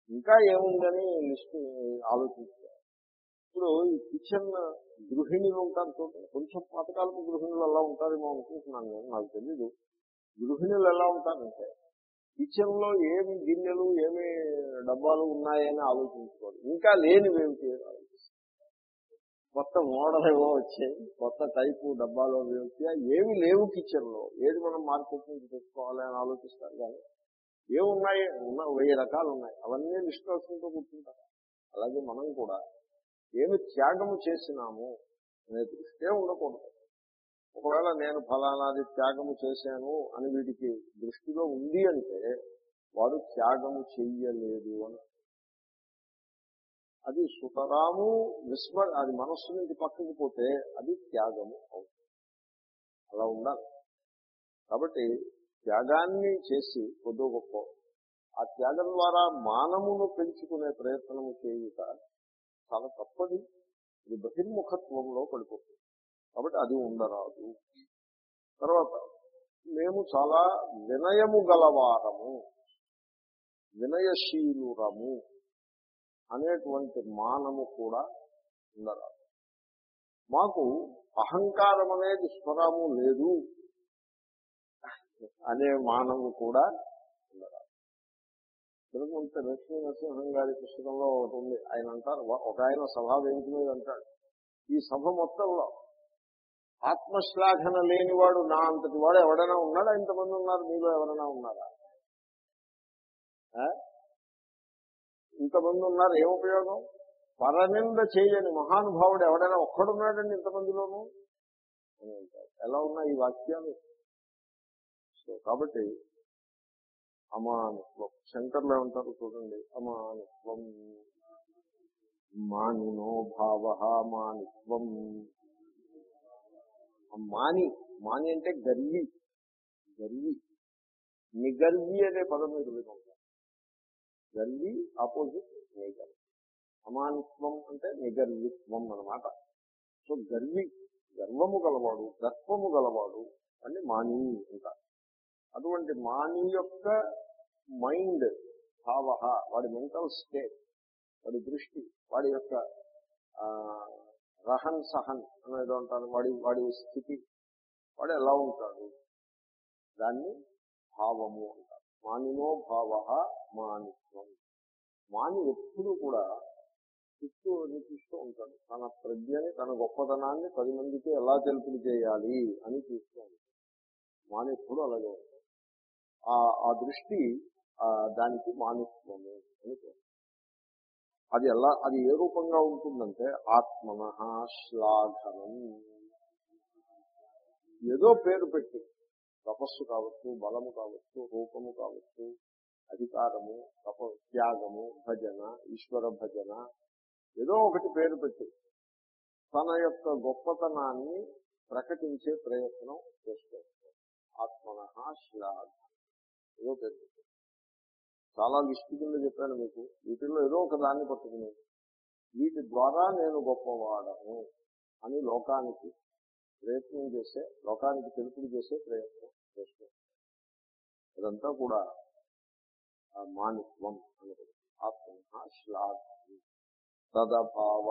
ఇంకా ఏముందని లిస్టు ఆలోచించాలి. ఇప్పుడు ఈ కిచెన్ గృహిణులు ఉంటారు చూడండి కొంచెం పాతకాలపు గృహిణులు అలా ఉంటారేమో అనుకుంటున్నాను నేను నాకు తెలీదు. గృహిణులు ఎలా ఉంటారంటే కిచెన్లో ఏమి గిన్నెలు ఏమి డబ్బాలు ఉన్నాయని ఆలోచించుకోవాలి ఇంకా లేనివి ఏమిటి ఆలోచిస్తారు. కొత్త మోడల్ ఏవో వచ్చాయి కొత్త టైపు డబ్బాలు అవి వచ్చాయి. ఏమి లేవు కిచెన్లో ఏది మనం మార్కెట్ నుంచి తెచ్చుకోవాలి అని ఆలోచిస్తారు కానీ ఏమున్నాయి? ఉన్న వెయ్యి రకాలు ఉన్నాయి. అవన్నీ లిస్ట్ కూర్చుంటారు. అలాగే మనం కూడా ఏమి త్యాగము చేసినాము అనే దృష్టే ఉండకూడదు. ఒకవేళ నేను ఫలానాది త్యాగము చేశాను అని వీడికి దృష్టిలో ఉంది అంటే వాడు త్యాగము చెయ్యలేదు అని. అది సుతరాము విస్మ అది మనస్సు నుంచి పక్కకు పోతే అది త్యాగము అవుతుంది. అలా ఉండాలి. కాబట్టి త్యాగాన్ని చేసి కొద్దో గొప్ప. ఆ త్యాగం ద్వారా మానమును పెంచుకునే ప్రయత్నము చేయుట చాలా తప్పది. ఇది బహిర్ముఖత్వంలో పడిపోతుంది. కాబట్టి అది ఉండరాదు. తర్వాత మేము చాలా వినయము గలవారము. వినయశీలురము అనేటువంటి మానము కూడా ఉండరాదు. మాకు అహంకారం అనేది స్వరము లేదు అనే మానము కూడా ఉండరాదు. తిరుగుంటే లక్ష్మీ నరసింహం గారి పుస్తకంలో ఒకటి ఉంది. ఆయన అంటారు ఒక ఆయన సభా వేదిక మీద అంటాడు ఈ సభ మొత్తంలో ఆత్మశ్లాఘన లేనివాడు నా అంతటి వాడు ఎవడైనా ఉన్నాడా? ఇంతమంది ఉన్నారు మీలో ఎవరైనా ఉన్నారా? ఆ? ఇంతమంది ఉన్నారు ఏం ఉపయోగం? పరనింద చేయని మహానుభావుడు ఎవడైనా ఒక్కడున్నాడండి ఇంతమందిలోనూ? అని అంటారు. ఎలా ఉన్నాయి ఈ వాక్యాలు? సో కాబట్టి అమానుత్వం. శంకర్లు ఏమంటారు చూడండి. అమానుత్వం. మానినో భావ మానిత్వం. మాని మాని అంటే గర్వి. గర్వి. నిగర్వి అనే పదం మీరు వినుకుంటారు గర్వి ఆపోజిట్ నిగర్వి. అమానిత్వం అంటే నిగర్విత్వం అన్నమాట. సో గర్వి గర్వము గలవాడు గర్వము గలవాడు అని మాని అంటారు అటువంటి మాని యొక్క మైండ్ భావ వాడి మెంటల్ స్టేట్ వాడి దృష్టి వాడి యొక్క ఆ, రహన్ సహన్ అనేది అంటాను వాడి వాడి స్థితి వాడు ఎలా ఉంటాడు? దాన్ని భావము అంటారు. మానినో భావ మానిత్వం. మాని ఎప్పుడు కూడా చుట్టూ చూస్తూ ఉంటాడు. తన ప్రజ్ఞని తన గొప్పతనాన్ని పది మందికి ఎలా తెలుపులు చేయాలి అని చూస్తూ ఉంటాడు. మాని ఎప్పుడు అలాగే ఉంటాడు. ఆ ఆ దృష్టి దానికి మానిత్వము అని అది ఎలా అది ఏ రూపంగా ఉంటుందంటే ఆత్మన శ్లాఘనం ఏదో పేరు పెట్టి తపస్సు కావచ్చు బలము కావచ్చు రూపము కావచ్చు అధికారము తప త్యాగము భజన ఈశ్వర భజన ఏదో ఒకటి పేరు పెట్టి తన యొక్క గొప్పతనాన్ని ప్రకటించే ప్రయత్నం చేసుకోవచ్చు ఆత్మన శ్లాఘనం ఏదో పేరు పెట్టి. చాలా లిస్టు కింద చెప్పాను మీకు. వీటిల్లో ఏదో ఒక దాన్ని పట్టుకుని వీటి ద్వారా నేను గొప్పవాడను అని లోకానికి ప్రయత్నం చేసే లోకానికి తెలుపుడు చేసే ప్రయత్నం చేస్తాను ఇదంతా కూడా మానిత్వం అనేది ఆత్మ శ్లాఘ తదభావ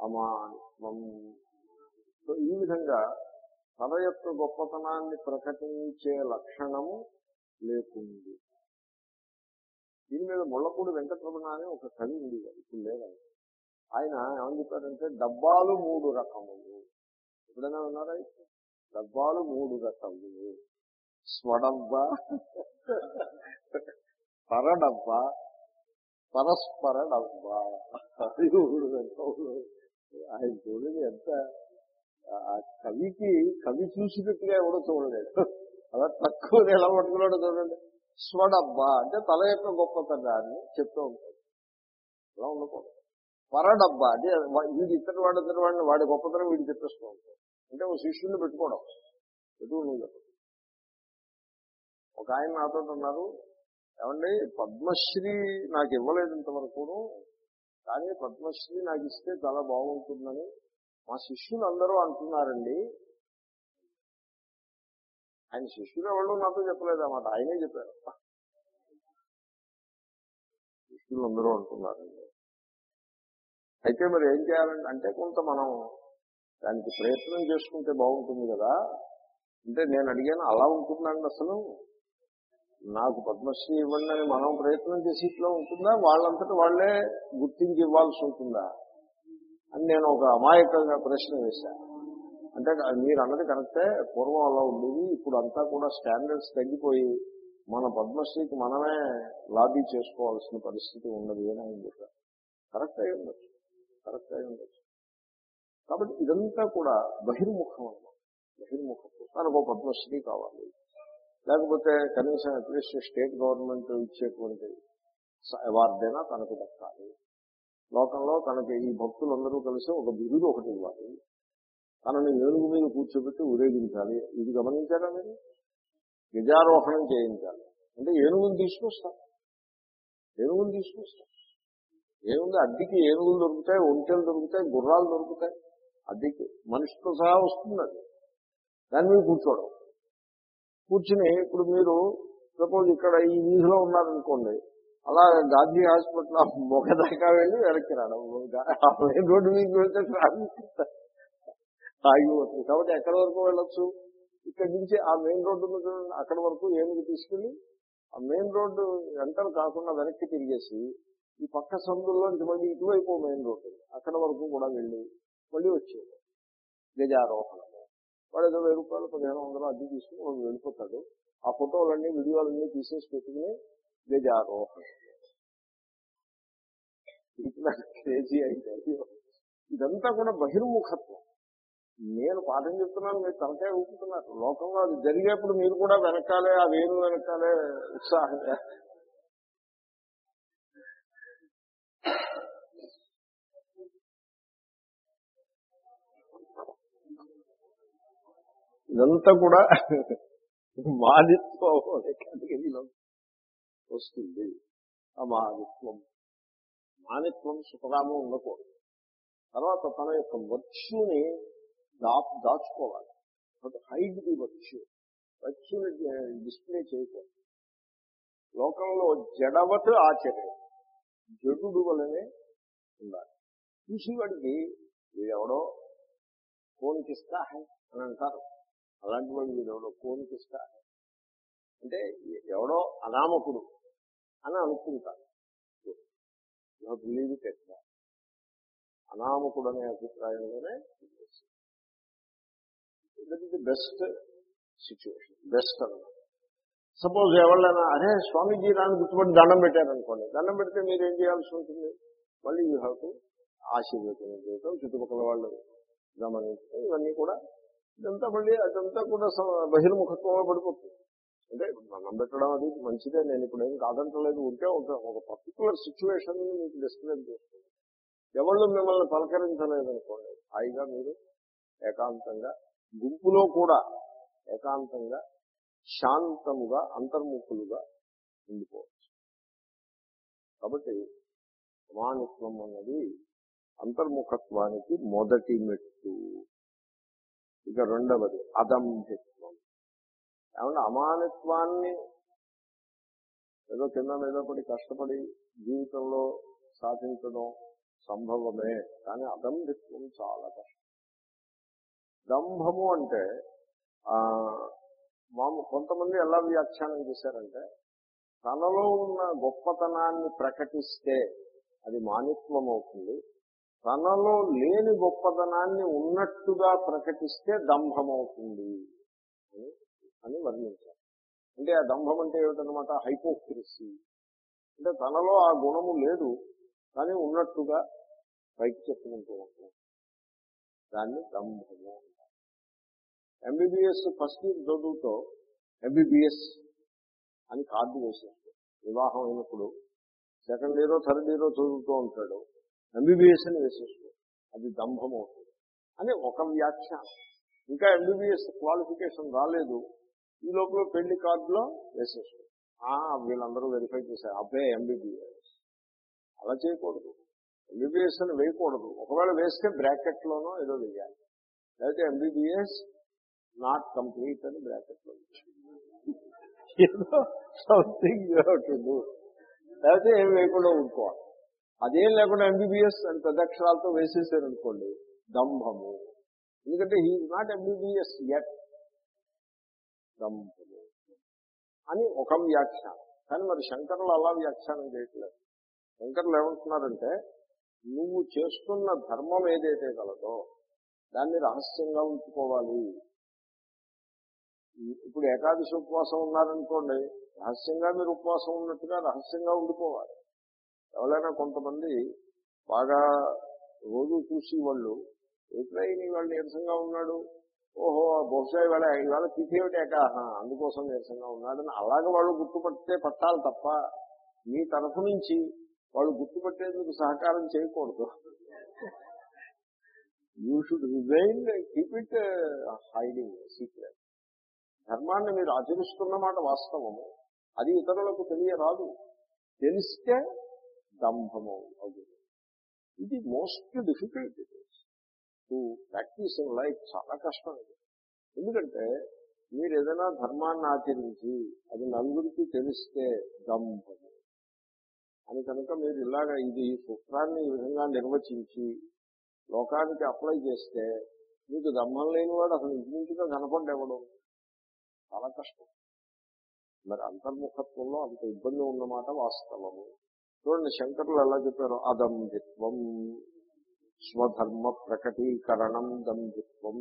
అమానిత్వం. సో ఈ విధంగా తన యొక్క గొప్పతనాన్ని ప్రకటించే లక్షణము లేకుంది. దీని మీద ముళ్ళపూడి వెంకటరమణ అని ఒక కవి ఉంది ఇప్పుడు లేదండి. ఆయన ఏమని చెప్పారంటే డబ్బాలు మూడు రకములు. ఎప్పుడైనా ఉన్నారా డబ్బాలు మూడు రకములు. స్వడబ్బా పరడబ్బ పరస్పర డబ్బా అది మూడు రకములు. ఆయన చూడని ఎంత ఆ కవికి కవి చూసినట్టుగా ఎవడో చూడలేదు. అలా తక్కువ ఎలా పట్టుకున్నాడో చూడండి. స్వడబ్బా అంటే తల యొక్క గొప్పతనాన్ని చెప్తూ ఉంటాడు. అలా ఉండకూడదు. పరడబ్బా అంటే వీడి ఇతర వాడు ఇతర వాడిని వాడి గొప్పతనం వీడు చెప్పేస్తూ ఉంటాడు. అంటే ఒక శిష్యుని పెట్టుకోవడం. ఎదురు నువ్వు చెప్పదు ఒక ఆయన నాతో ఉన్నారు. ఏమండి? పద్మశ్రీ నాకు ఇవ్వలేదు ఇంతవరకును. కానీ పద్మశ్రీ నాకు ఇస్తే చాలా బాగుంటుందని మా శిష్యులు అందరూ అంటున్నారండి. ఆయన శిష్యులు ఎవరు నాతో చెప్పలేదు అన్నమాట ఆయనే చెప్పారు శిష్యులు అందరూ అంటున్నారండి. అయితే మరి ఏం చేయాలంటే అంటే కొంత మనం దానికి ప్రయత్నం చేసుకుంటే బాగుంటుంది కదా. అంటే నేను అడిగాను అలా ఉంటుందండి అసలు? నాకు పద్మశ్రీ ఇవ్వండి అని మనం ప్రయత్నం చేసి ఇట్లా ఉంటుందా? వాళ్ళంతటా వాళ్ళే గుర్తించి ఇవ్వాల్సి ఉంటుందా? అని నేను ఒక అమాయకంగా ప్రశ్న వేశాను. అంటే మీరు అన్నది కరెక్టే. పూర్వం అలా ఉండేది. ఇప్పుడు అంతా కూడా స్టాండర్డ్స్ తగ్గిపోయి మన పద్మశ్రీకి మనమే లాబీ చేసుకోవాల్సిన పరిస్థితి ఉన్నది అని ఆయన చెప్పారు. కరెక్ట్ అయి ఉండొచ్చు. కరెక్ట్ అయి ఉండొచ్చు. కాబట్టి ఇదంతా కూడా బహిర్ముఖం అన్నమాట. బహిర్ముఖం. మనకు ఒక పద్మశ్రీ కావాలి. లేకపోతే కనీసం అట్లీస్ట్ స్టేట్ గవర్నమెంట్ ఇచ్చేటువంటి అవార్డైనా తనకు దక్కాలి. లోకంలో తనకి ఈ భక్తులందరూ కలిసి ఒక బిరుదు ఒకటి ఇవ్వాలి. తనని ఏనుగు మీద కూర్చోబెట్టి ఊరేగించాలి ఇది గమనించారా మీరు? గజారోహణం చేయించాలి. అంటే ఏనుగుని తీసుకొస్తాను ఏనుగుని తీసుకొస్తాను ఏముంది అద్దెకి ఏనుగులు దొరుకుతాయి ఒంటెలు దొరుకుతాయి గుర్రాలు దొరుకుతాయి. అద్దెకి మనిషితో సహా వస్తుంది అది దాని మీద కూర్చోవడం. కూర్చుని ఇప్పుడు మీరు సపోజ్ ఇక్కడ ఈ వీధిలో ఉన్నారనుకోండి అలా గాంధీ హాస్పిటల్ మొగ దాకా వెళ్ళి వెనక్కి రావడం. రోడ్డు మీకు వెళ్తే ట్రాఫిక్ కాబట్టి ఎక్కడి వరకు వెళ్ళొచ్చు? ఇక్కడి నుంచి ఆ మెయిన్ రోడ్డు చూడండి అక్కడి వరకు ఏనుగు తీసుకుని ఆ మెయిన్ రోడ్డు వెంటనే కాకుండా వెనక్కి తిరిగేసి ఈ పక్క సందుల్లో మళ్ళీ ఇటువైపు మెయిన్ రోడ్డు. అక్కడ వరకు కూడా వెళ్ళి మళ్ళీ వచ్చేది గజారోహణము వాడు ఏదో వెయ్యి రూపాయలు పదిహేను వందలు అద్దె తీసుకుని వాడు వెళ్ళిపోతాడు. ఆ ఫోటోలన్నీ వీడియోలన్నీ తీసేసి పెట్టుకుని గజారోహణం క్రేజీ అయితే ఇదంతా కూడా బహిర్ముఖత్వం. నేను పాఠం చెప్తున్నాను మీరు తలకాయ ఊపుతున్నారు. లోకంలో అది జరిగేప్పుడు మీరు కూడా వెనకాలే ఆ వేలు వెనకాలే ఉత్సాహంగా. ఇదంతా కూడా మాదిత్వం అనే వస్తుంది. ఆ మాదిత్వం మానిత్వం సుఖరామం ఉండకూడదు. తర్వాత తన యొక్క వర్చ్యూని దా దాచుకోవాలి. హైడ్ ది వర్చ్యూ వర్చ్యూని డిస్ప్లే చేయకూడదు. లోకంలో జడవత్ ఆచర్యం జడుడు వలనే ఉండాలి. చూసేవాడికి వీడెవడో కోనికిస్తా అని అంటారు. అలాంటి వాడు వీడెవడో కోనికిస్తా అంటే ఎవడో అనామకుడు అని అనుకుంటారు. బిలీవ్ ఇట్ ఎట్లా అనామకుడు అనే అభిప్రాయంలోనే that is the best situation best అన్నమాట సపోజ్ ఎవరైనా అరే స్వామీజీ రాని గుర్తుపడి దండం పెట్టారనుకోండి దండం పెడితే మీరు ఏం చేయాల్సి ఉంటుంది? మళ్ళీ యూ హ్యావ్ టు ఆశీర్వచనం చేయటం చుట్టుపక్కల వాళ్ళు గమనించడం ఇవన్నీ కూడా ఇదంతా మళ్ళీ అదంతా కూడా బహిర్ముఖత్వంలో పడిపోతుంది. అంటే దండం పెట్టడం అది మంచిదే నేను ఇప్పుడు ఏం కాదంటలేదు ఉంటే ఒక ఒక పర్టికులర్ సిచ్యువేషన్ మీకు డిస్క్రైబ్ చేస్తుంది. ఎవళ్ళు మిమ్మల్ని పలకరించలేదనుకోండి హాయిగా మీరు ఏకాంతంగా గుంపులో కూడా ఏకాంతంగా శాంతముగా అంతర్ముఖులుగా ఉండిపోవచ్చు. కాబట్టి సమానిత్వం అన్నది అంతర్ముఖత్వానికి మొదటి మెట్టు. ఇక రెండవది అదంభిత్వం. ఏమన్నా అమానిత్వాన్ని ఏదో కింద మీద పడి కష్టపడి జీవితంలో సాధించడం సంభవమే కానీ అదంభిత్వం చాలా కష్టం. దంభము అంటే మాము కొంతమంది ఎలా వ్యాఖ్యానం చేశారంటే తనలో ఉన్న గొప్పతనాన్ని ప్రకటిస్తే అది మానిత్వం అవుతుంది తనలో లేని గొప్పతనాన్ని ఉన్నట్టుగా ప్రకటిస్తే దంభం అవుతుంది అని అని వర్ణించారు. అంటే ఆ దంభం అంటే ఏమిటనమాట హైపోక్రసీ. అంటే తనలో ఆ గుణము లేదు కానీ ఉన్నట్టుగా బయట చెప్పుకుంటూ ఉంటాం దాన్ని బ్రహ్మము ఎంబీబీఎస్ ఫస్ట్ ఇయర్ చదువుతో ఎంబీబీఎస్ అని కార్డు వేసేస్తాడు వివాహం అయినప్పుడు సెకండ్ ఇయరో థర్డ్ ఇయర్ చదువుతూ ఉంటాడు. ఎంబీబీఎస్ అని వేసేస్తాడు అది దంభం అవుతుంది. అని ఒక వ్యాఖ్యానం. ఇంకా ఎంబీబీఎస్ క్వాలిఫికేషన్ రాలేదు. ఈ లోపల పెళ్ళి కార్డులో వేసేస్తాడు వీళ్ళందరూ వెరిఫై చేశారు. అబ్బాయి ఎంబీబీఎస్ అలా చేయకూడదు. ఎంబీబీఎస్ అని వేయకూడదు. ఒకవేళ వేస్తే బ్రాకెట్ లోనో ఏదో వేయాలి. లేకపోతే ఎంబీబీఎస్ నాట్ కంప్లీట్ అని బ్రాకెట్లో ఏదో సంథింగ్ లేకపోతే ఏం వేయకుండా ఉండుకోవాలి అదేం లేకుండా ఎంబీబీఎస్ అని పెద్ద అక్షరాలతో వేసేసారు అనుకోండి దంభము. ఎందుకంటే హీఈ్ నాట్ ఎంబీబీఎస్ ఎట్ దంభము. అని ఒక వ్యాఖ్యానం. కానీ మరి శంకరులు అలా వ్యాఖ్యానం చేయట్లేదు. శంకరులు ఏమంటున్నారంటే నువ్వు చేస్తున్న ధర్మం ఏదైతే కలదో దాన్ని రహస్యంగా ఉంచుకోవాలి. ఇప్పుడు ఏకాదశి ఉపవాసం ఉన్నారనుకోండి రహస్యంగా మీరు ఉపవాసం ఉన్నట్టుగా రహస్యంగా ఉండిపోవాలి. ఎవరైనా కొంతమంది బాగా రోజు చూసి వాళ్ళు ఎప్పుడైనా వాళ్ళు నీరసంగా ఉన్నాడు? ఓహో బహుశా ఇవాళ ఇవాళ తిథి అందుకోసం నీరసంగా ఉన్నాడని అలాగే వాళ్ళు గుర్తుపడితే పట్టాలి తప్ప మీ తరఫు నుంచి వాళ్ళు గుర్తుపట్టేందుకు సహకారం చేయకూడదు. You should resign keep it hiding secret ధర్మాన్ని మీరు ఆచరిస్తున్నమాట వాస్తవము. అది ఇతరులకు తెలియరాదు. తెలిస్తే దంభము అవుతుంది. ఇది most difficult to practice in life చాలా కష్టం ఇది. ఎందుకంటే మీరు ఏదైనా ధర్మాన్ని ఆచరించి అది నలుగురికి తెలిస్తే దంభము. అని కనుక మీరు ఇలాగ ఇది సూత్రాన్ని ఈ విధంగా నిర్వచించి లోకానికి అప్లై చేస్తే మీకు దమ్మం లేనివాడు అసలు ఇంచుమించుగా కనపడ్డెవడు చాలా కష్టం. మరి అంతర్ముఖత్వంలో అంత ఇబ్బంది ఉన్నమాట వాస్తవము. చూడండి శంకరులు ఎలా చెప్పారు? అదంభిత్వం స్వధర్మ ప్రకటీకరణం దంభిత్వం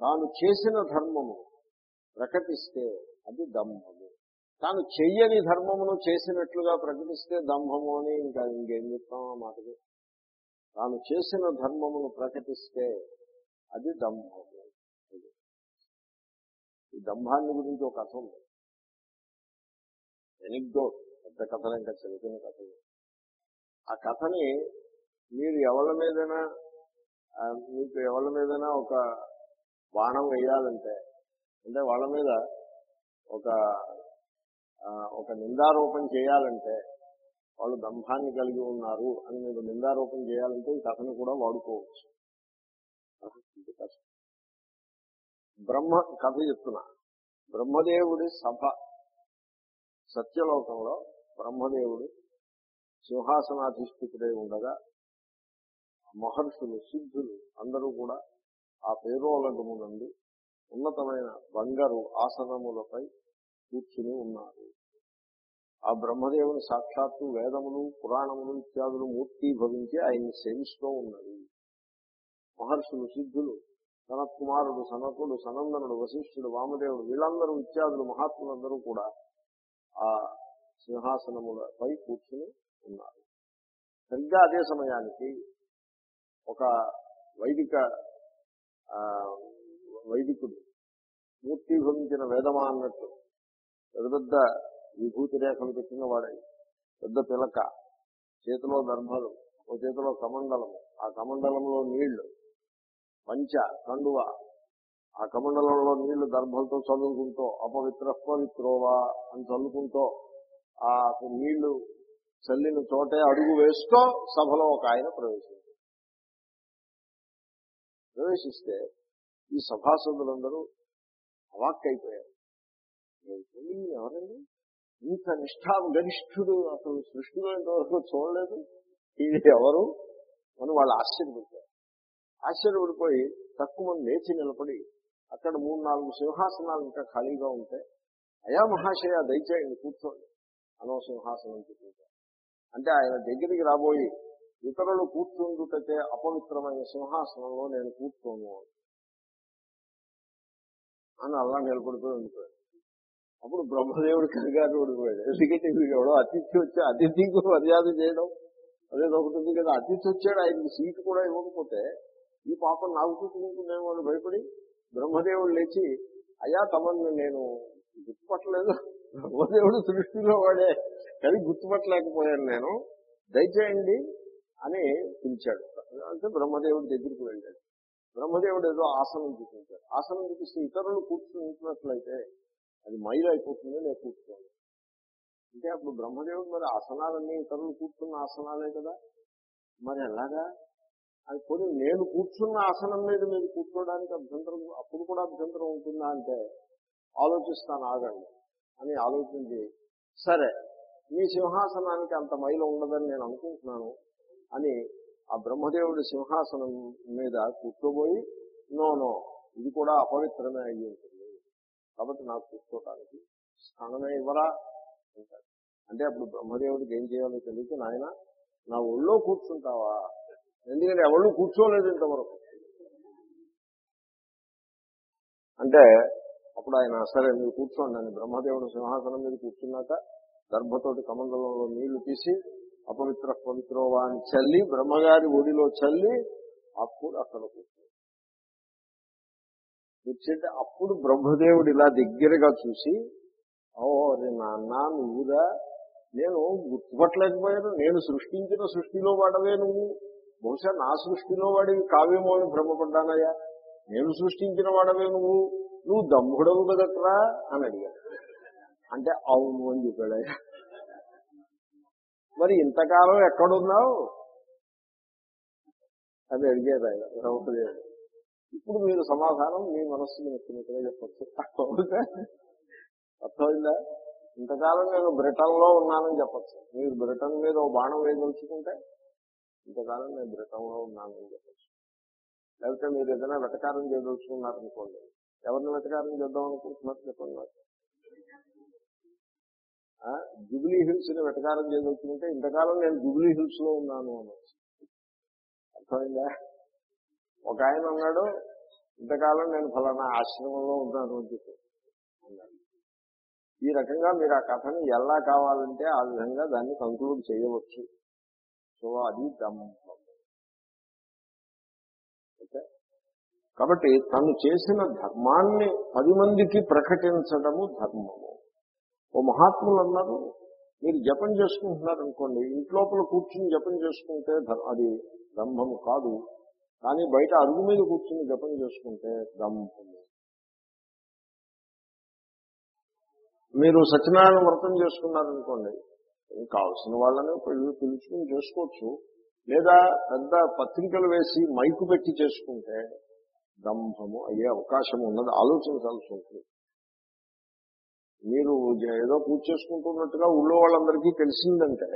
తాను చేసిన ధర్మము ప్రకటిస్తే అది దంభము తాను చెయ్యని ధర్మమును చేసినట్లుగా ప్రకటిస్తే దంభము అని ఇంకా ఇంకేం చెప్తాం ఆ మాటకి? తాను చేసిన ధర్మమును ప్రకటిస్తే అది దంభము. ఈ దంభాన్ని గురించి ఒక కథ ఉంది. ఎనిగ్డోట్ పెద్ద కథలు ఇంకా చిన్న కథలు. ఆ కథని మీరు ఎవరి మీదైనా మీకు ఎవరి మీదైనా ఒక బాణం వేయాలంటే అంటే వాళ్ళ మీద ఒక ఒక నిందారోపణ చేయాలంటే వాళ్ళు దంభాన్ని కలిగి ఉన్నారు అని మీరు నిందారోపణ చేయాలంటే ఈ కథను కూడా వాడుకోవచ్చు. బ్రహ్మ కథ చెప్తున్నా. బ్రహ్మదేవుడి సభ. సత్యలోకంలో బ్రహ్మదేవుడు సింహాసనాధిష్ఠితుడై ఉండగా మహర్షులు సిద్ధులు అందరూ కూడా ఆ పేరోలగము ముందు ఉన్నతమైన బంగారు ఆసనములపై కూర్చుని ఉన్నారు. ఆ బ్రహ్మదేవుని సాక్షాత్తు వేదములు పురాణములు ఇత్యాదులు మూర్తి భవించి ఆయన్ని సేవిస్తూ ఉన్నది. మహర్షులు సిద్ధులు సనత్ కుమారుడు సనకుడు సనందనుడు వశిష్ఠుడు వామదేవుడు వీళ్ళందరూ ఇత్యాదులు మహాత్ములందరూ కూడా ఆ సింహాసనములపై కూర్చుని ఉన్నారు. సరిగ్గా అదే సమయానికి ఒక వైదిక వైదికుడు మూర్తి భవించిన వేదమా అన్నట్టు పెద్ద పెద్ద విభూతి రేఖలు పెట్టిన వాడై. పెద్ద పిలక చేతిలో దర్భలు ఒక చేతిలో కమండలము. ఆ కమండలంలో నీళ్ళు. పంచ కండువ. ఆ కమండలంలో నీళ్ళు దర్భలతో చదువుకుంటూ అపవిత్ర పవిత్రోవా అని చదువుకుంటూ ఆ నీళ్ళు చల్లిన చోటే అడుగు వేస్తూ సభలో ఒక ఆయన ప్రవేశించారు ప్రవేశిస్తే ఈ సభాసదులందరూ అవాక్కైపోయారు. ఎవరండి? ఇంత నిష్ఠా గరిష్ఠుడు అసలు సృష్టిలో ఇంతవరకు చూడలేదు. ఇది ఎవరు? అని వాళ్ళు ఆశ్చర్యపడతారు ఆశ్చర్యపడిపోయి తక్కువ మంది లేచి నిలబడి అక్కడ మూడు నాలుగు సింహాసనాలు ఇంకా ఖాళీగా ఉంటే అయా మహాశయ దయచేయండి కూర్చోండి అనో సింహాసనం అంటే ఆయన దగ్గరికి రాబోయి ఇతరులు కూర్చుందుటకే అపవిత్రమైన సింహాసనంలో నేను కూర్చోను అని అలా నిలబడిపోయి ఉండిపోయాడు. అప్పుడు బ్రహ్మదేవుడు కంగారు ఓడిపోయాడు ఎందుకంటే వీడు ఎవడో అతిథి వచ్చి అతిథికి మర్యాద చేయడం అదేదో ఒకటి ఉంది కదా. అతిథి వచ్చాడు ఆయనకి సీటు కూడా ఇవ్వకపోతే ఈ పాపం నాకు కూర్చుంటుందేమో అని భయపడి బ్రహ్మదేవుడు లేచి అయ్యా తమను నేను గుర్తుపట్టలేదు. బ్రహ్మదేవుడు సృష్టిలో వాడే కానీ గుర్తుపట్టలేకపోయాను నేను. దయచేయండి అని పిలిచాడు. అంటే బ్రహ్మదేవుడి దగ్గరికి వెళ్ళాడు. బ్రహ్మదేవుడు ఏదో ఆసనం చూపించాడు. ఆసనం చూపిస్తే ఇతరులు కూర్చుంటున్నట్లయితే అది మైలు అయిపోతుంది నేను కూర్చోను అంటే అప్పుడు బ్రహ్మదేవుడు మరి ఆసనాలన్నీ ఇతరులు కూర్చున్న ఆసనాలే కదా. మరి ఎలాగా? అది కొన్ని నేను కూర్చున్న ఆసనం మీద మీరు కూర్చోవడానికి అభ్యంతరం అప్పుడు కూడా అభ్యంతరం ఉంటుందా అంటే ఆలోచిస్తాను ఆగండి అని ఆలోచించి సరే మీ సింహాసనానికి అంత మైలు ఉండదని నేను అనుకుంటున్నాను అని ఆ బ్రహ్మదేవుడి సింహాసనం మీద కూర్చోబోయి నో నో ఇది కూడా అపవిత్రమే అయ్యింది కాబట్టి నాకు కూర్చోటానికి స్థానమే ఇవ్వరా? అంటాడు. అంటే అప్పుడు బ్రహ్మదేవుడికి ఏం చేయాలో తెలియక నాయన నా ఒళ్ళో కూర్చుంటావా? ఎందుకంటే ఎవళ్ళు కూర్చోలేదు ఇంతవరకు. అంటే అప్పుడు ఆయన సరే మీరు కూర్చోండి అని బ్రహ్మదేవుడు సింహాసనం మీద కూర్చున్నాక గర్భతోటి కమండలంలో నీళ్ళు తీసి అపవిత్ర పవిత్రోవా అని చల్లి బ్రహ్మగారి ఒడిలో చల్లి అప్పుడు అక్కడ కూర్చుంది. కూర్చుంటే అప్పుడు బ్రహ్మదేవుడు ఇలా దగ్గరగా చూసి ఓ రే నాన్న నువ్వురా నేను గుర్తుపట్టలేకపోయాను. నేను సృష్టించిన సృష్టిలో వాడవే నువ్వు. బహుశా నా సృష్టిలో వాడివి కావేమో అని భ్రమపడ్డానయ్యా. నేను సృష్టించిన వాడవే నువ్వు. నువ్వు దమ్ముడవు కదట్రా? అని అడిగాడు. అంటే అవును అని చెప్పాడయ్యా మరి ఇంతకాలం ఎక్కడున్నావు? అని అడిగారు ఆయన బ్రహ్మదేవుడు. ఇప్పుడు మీరు సమాధానం మీ మనస్సుని నచ్చినట్టుగా చెప్పచ్చు. అవునా? అర్థమైందా? ఇంతకాలం నేను బ్రిటన్లో ఉన్నానని చెప్పచ్చు. మీరు బ్రిటన్ మీద ఓ బాణం వేయదలుచుకుంటే ఇంతకాలం నేను బ్రిటన్లో ఉన్నానని చెప్పచ్చు. లేకపోతే మీరు ఏదైనా వెటకారం చేయదలుచుకున్నారనుకోండి ఎవరిని వెటకారం చేద్దాం అనుకుంటున్నారు చెప్పండి నాకు ఆ, హిల్స్ని వెటకారం చేయదలుచుకుంటే ఇంతకాలం నేను జుబ్లీ హిల్స్లో ఉన్నాను అనొచ్చు. అర్థమైందా? ఒక ఆయన అన్నాడు ఇంతకాలం నేను ఫలానా ఆశ్రమంలో ఉన్నాను అని చెప్పి అన్నాడు. ఈ రకంగా మీరు ఆ కథని ఎలా కావాలంటే ఆ విధంగా దాన్ని కంక్లూడ్ చేయవచ్చు. సో అది ఓకే? కాబట్టి తను చేసిన ధర్మాన్ని పది మందికి ప్రకటించడము ధర్మము. ఓ మహాత్ములు అన్నారు మీరు జపం చేసుకుంటున్నారు అనుకోండి ఇంట్లోపల కూర్చుని జపం చేసుకుంటే అది దంభము కాదు. కానీ బయట అరుగు మీద కూర్చుని జపం చేసుకుంటే దంభము మీరు సత్యనారాయణ వ్రతం చేసుకున్నారనుకోండి కావలసిన కావాల్సిన వాళ్ళని పిలు- పిలుచుకుని చేసుకోవచ్చు. లేదా పెద్ద పత్రికలు వేసి మైకు పెట్టి చేసుకుంటే దంభము అయ్యే అవకాశం ఉన్నది. ఆలోచించాల్సి ఉంటుంది. మీరు ఏదో పూజ చేసుకుంటున్నట్టుగా ఊళ్ళో వాళ్ళందరికీ తెలిసిందంటే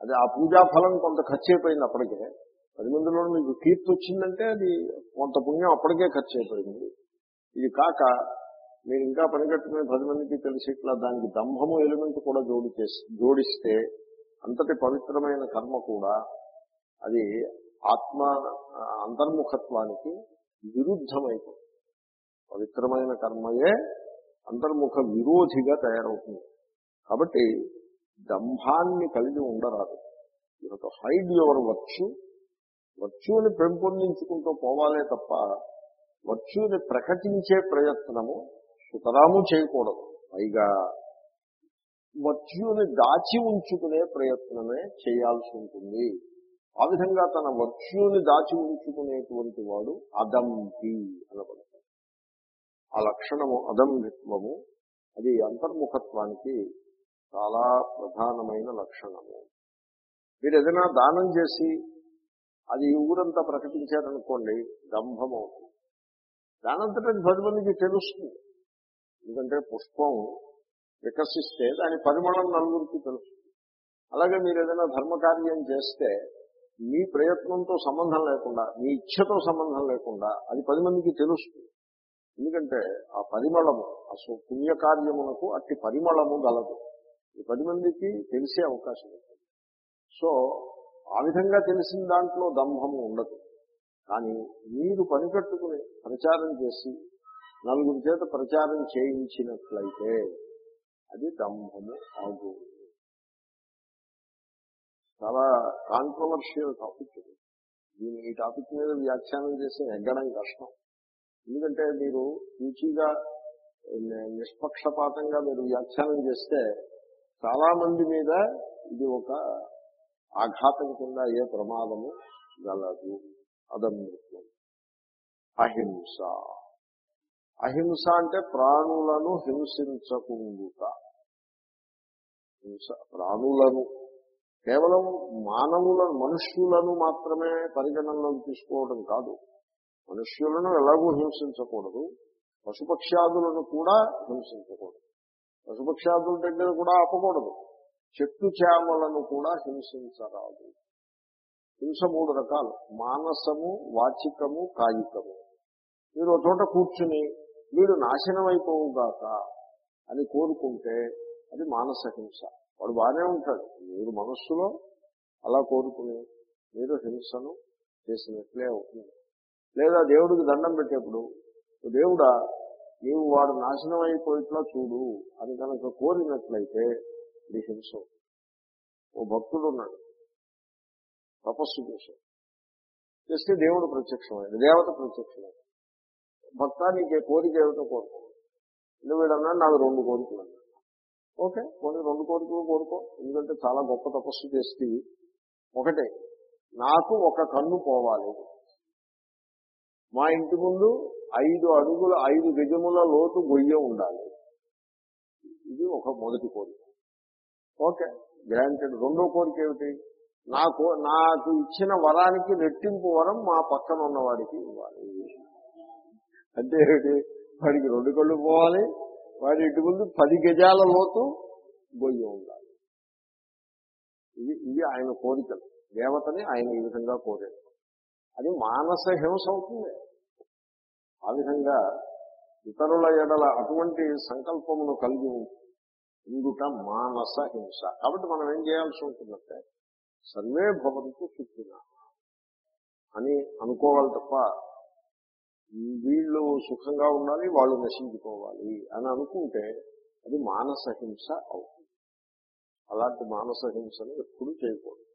అది ఆ పూజా ఫలం కొంత ఖర్చు అయిపోయింది అప్పటికే. పది మందిలో మీకు కీర్తి వచ్చిందంటే అది కొంత పుణ్యం అప్పటికే ఖర్చు అయిపోయింది. ఇది కాక మీరు ఇంకా పనిగట్టుకుని పది మందికి తెలిసి ఇట్లా దానికి దంభము ఎలిమెంట్ కూడా జోడి చేసి జోడిస్తే అంతటి పవిత్రమైన కర్మ కూడా అది ఆత్మ అంతర్ముఖత్వానికి విరుద్ధమైపోతుంది. పవిత్రమైన కర్మయే అంతర్ముఖ విరోధిగా తయారవుతుంది. కాబట్టి దంభాన్ని కలిగి ఉండరాదు. యూ హైడ్ యువర్ వర్క్స్ వర్చ్యూని పెంపొందించుకుంటూ పోవాలే తప్ప వర్చ్యూని ప్రకటించే ప్రయత్నము సుతరాము చేయకూడదు. పైగా వర్చ్యూని దాచి ఉంచుకునే ప్రయత్నమే చేయాల్సి ఉంటుంది. ఆ విధంగా తన వర్చ్యూని దాచి ఉంచుకునేటువంటి వాడు అదంపి అనబడతాడు. ఆ లక్షణము అదంభిత్వము అది అంతర్ముఖత్వానికి చాలా ప్రధానమైన లక్షణము. మీరు ఏదైనా దానం చేసి అది ఊరంతా ప్రకటించారనుకోండి దంభం అవుతుంది. దానంతటా పది మందికి తెలుస్తుంది. ఎందుకంటే పుష్పం వికసిస్తే దాని పరిమళం నలుగురికి తెలుస్తుంది. అలాగే మీరు ఏదైనా ధర్మకార్యం చేస్తే మీ ప్రయత్నంతో సంబంధం లేకుండా మీ ఇచ్ఛతో సంబంధం లేకుండా అది పది మందికి తెలుస్తుంది. ఎందుకంటే ఆ పరిమళము ఆ పుణ్యకార్యమునకు అట్టి పరిమళము గలదు. ఈ పది మందికి తెలిసే అవకాశం ఉంటుంది. సో ఆ విధంగా తెలిసిన దాంట్లో దంభము ఉండదు. కానీ మీరు పనికట్టుకుని ప్రచారం చేసి నలుగురి చేత ప్రచారం చేయించినట్లయితే అది దంభము ఆగు చాలా కాంట్రవర్షియల్ టాపిక్ ఇది. దీని ఈ టాపిక్ మీద వ్యాఖ్యానం చేసి ఎగ్గడం కష్టం. ఎందుకంటే మీరు సూచిగా నిష్పక్షపాతంగా మీరు వ్యాఖ్యానం చేస్తే చాలా మంది మీద ఇది ఒక ఆఘాతం కింద అయ్యే ప్రమాదము? గలదు. అదమృత్వం అహింస. అహింస అంటే ప్రాణులను హింసించకుండుట. హింస ప్రాణులను. కేవలం మానవులను మనుష్యులను మాత్రమే పరిగణనలోకి తీసుకోవడం కాదు. మనుష్యులను ఎలాగూ హింసించకూడదు. పశుపక్ష్యాదులను కూడా హింసించకూడదు. పశుపక్ష్యాదుల దగ్గర కూడా ఆపకూడదు. చెట్టు చేమలను కూడా హింసించరాదు. హింస మూడు రకాలు. మానసము వాచికము కాయికము. మీరు ఒక చోట కూర్చుని వీడు నాశనం అయిపోవుగాక అని కోరుకుంటే అది మానస హింస. వాడు బాగానే ఉంటాడు. మీరు మనస్సులో అలా కోరుకుని మీరు హింసను చేసినట్లే అవుతుంది. లేదా దేవుడికి దండం పెట్టేప్పుడు దేవుడా నీవు వాడు నాశనం అయిపోయిట్లా చూడు అని కనుక కోరినట్లయితే ఇది హింస ఓ భక్తుడు ఉన్నాడు. తపస్సు చేశాడు. చేస్తే దేవుడు ప్రత్యక్షమైంది దేవత ప్రత్యక్షమైంది భక్త నీకే కోరిక ఏమిటో కోరుకో నువ్వు వీడన్నా నాకు రెండు కోరికలు అన్నాడు. ఓకే కొన్ని రెండు కోరికలు కోరుకో. ఎందుకంటే చాలా గొప్ప తపస్సు చేస్తే ఒకటే నాకు ఒక కన్ను పోవాలి. మా ఇంటి ముందు ఐదు అడుగుల ఐదు గజముల లోతు గొయ్య ఉండాలి. ఇది ఒక మొదటి కోరిక. ఓకే. గ్రాంటెడ్. రెండో కోరిక ఏమిటి? నాకు నాకు ఇచ్చిన వరానికి రెట్టింపు వరం మా పక్కన ఉన్నవాడికి ఇవ్వాలి. అంటే ఏమిటి? వాడికి రెండు కళ్ళు పోవాలి. వాడి ఇటు ముందు పది గజాల లోతు బొయ్యి ఉండాలి. ఇది ఇది ఆయన కోరికలు. దేవతని ఆయన ఈ విధంగా కోరాడు అది మానస హింస అవుతుంది. ఆ విధంగా ఇతరుల ఎడల అటువంటి సంకల్పమును కలిగి ఇందుట మానస హింస. కాబట్టి మనం ఏం చేయాల్సి ఉంటుందంటే సర్వే భవంతు సుఖిన అని అనుకోవాలి తప్ప వీళ్ళు సుఖంగా ఉండాలి వాళ్ళు నశించుకోవాలి అని అనుకుంటే అది మానస హింస అవుతుంది. అలాంటి మానస హింసను ఎప్పుడు చేయకూడదు.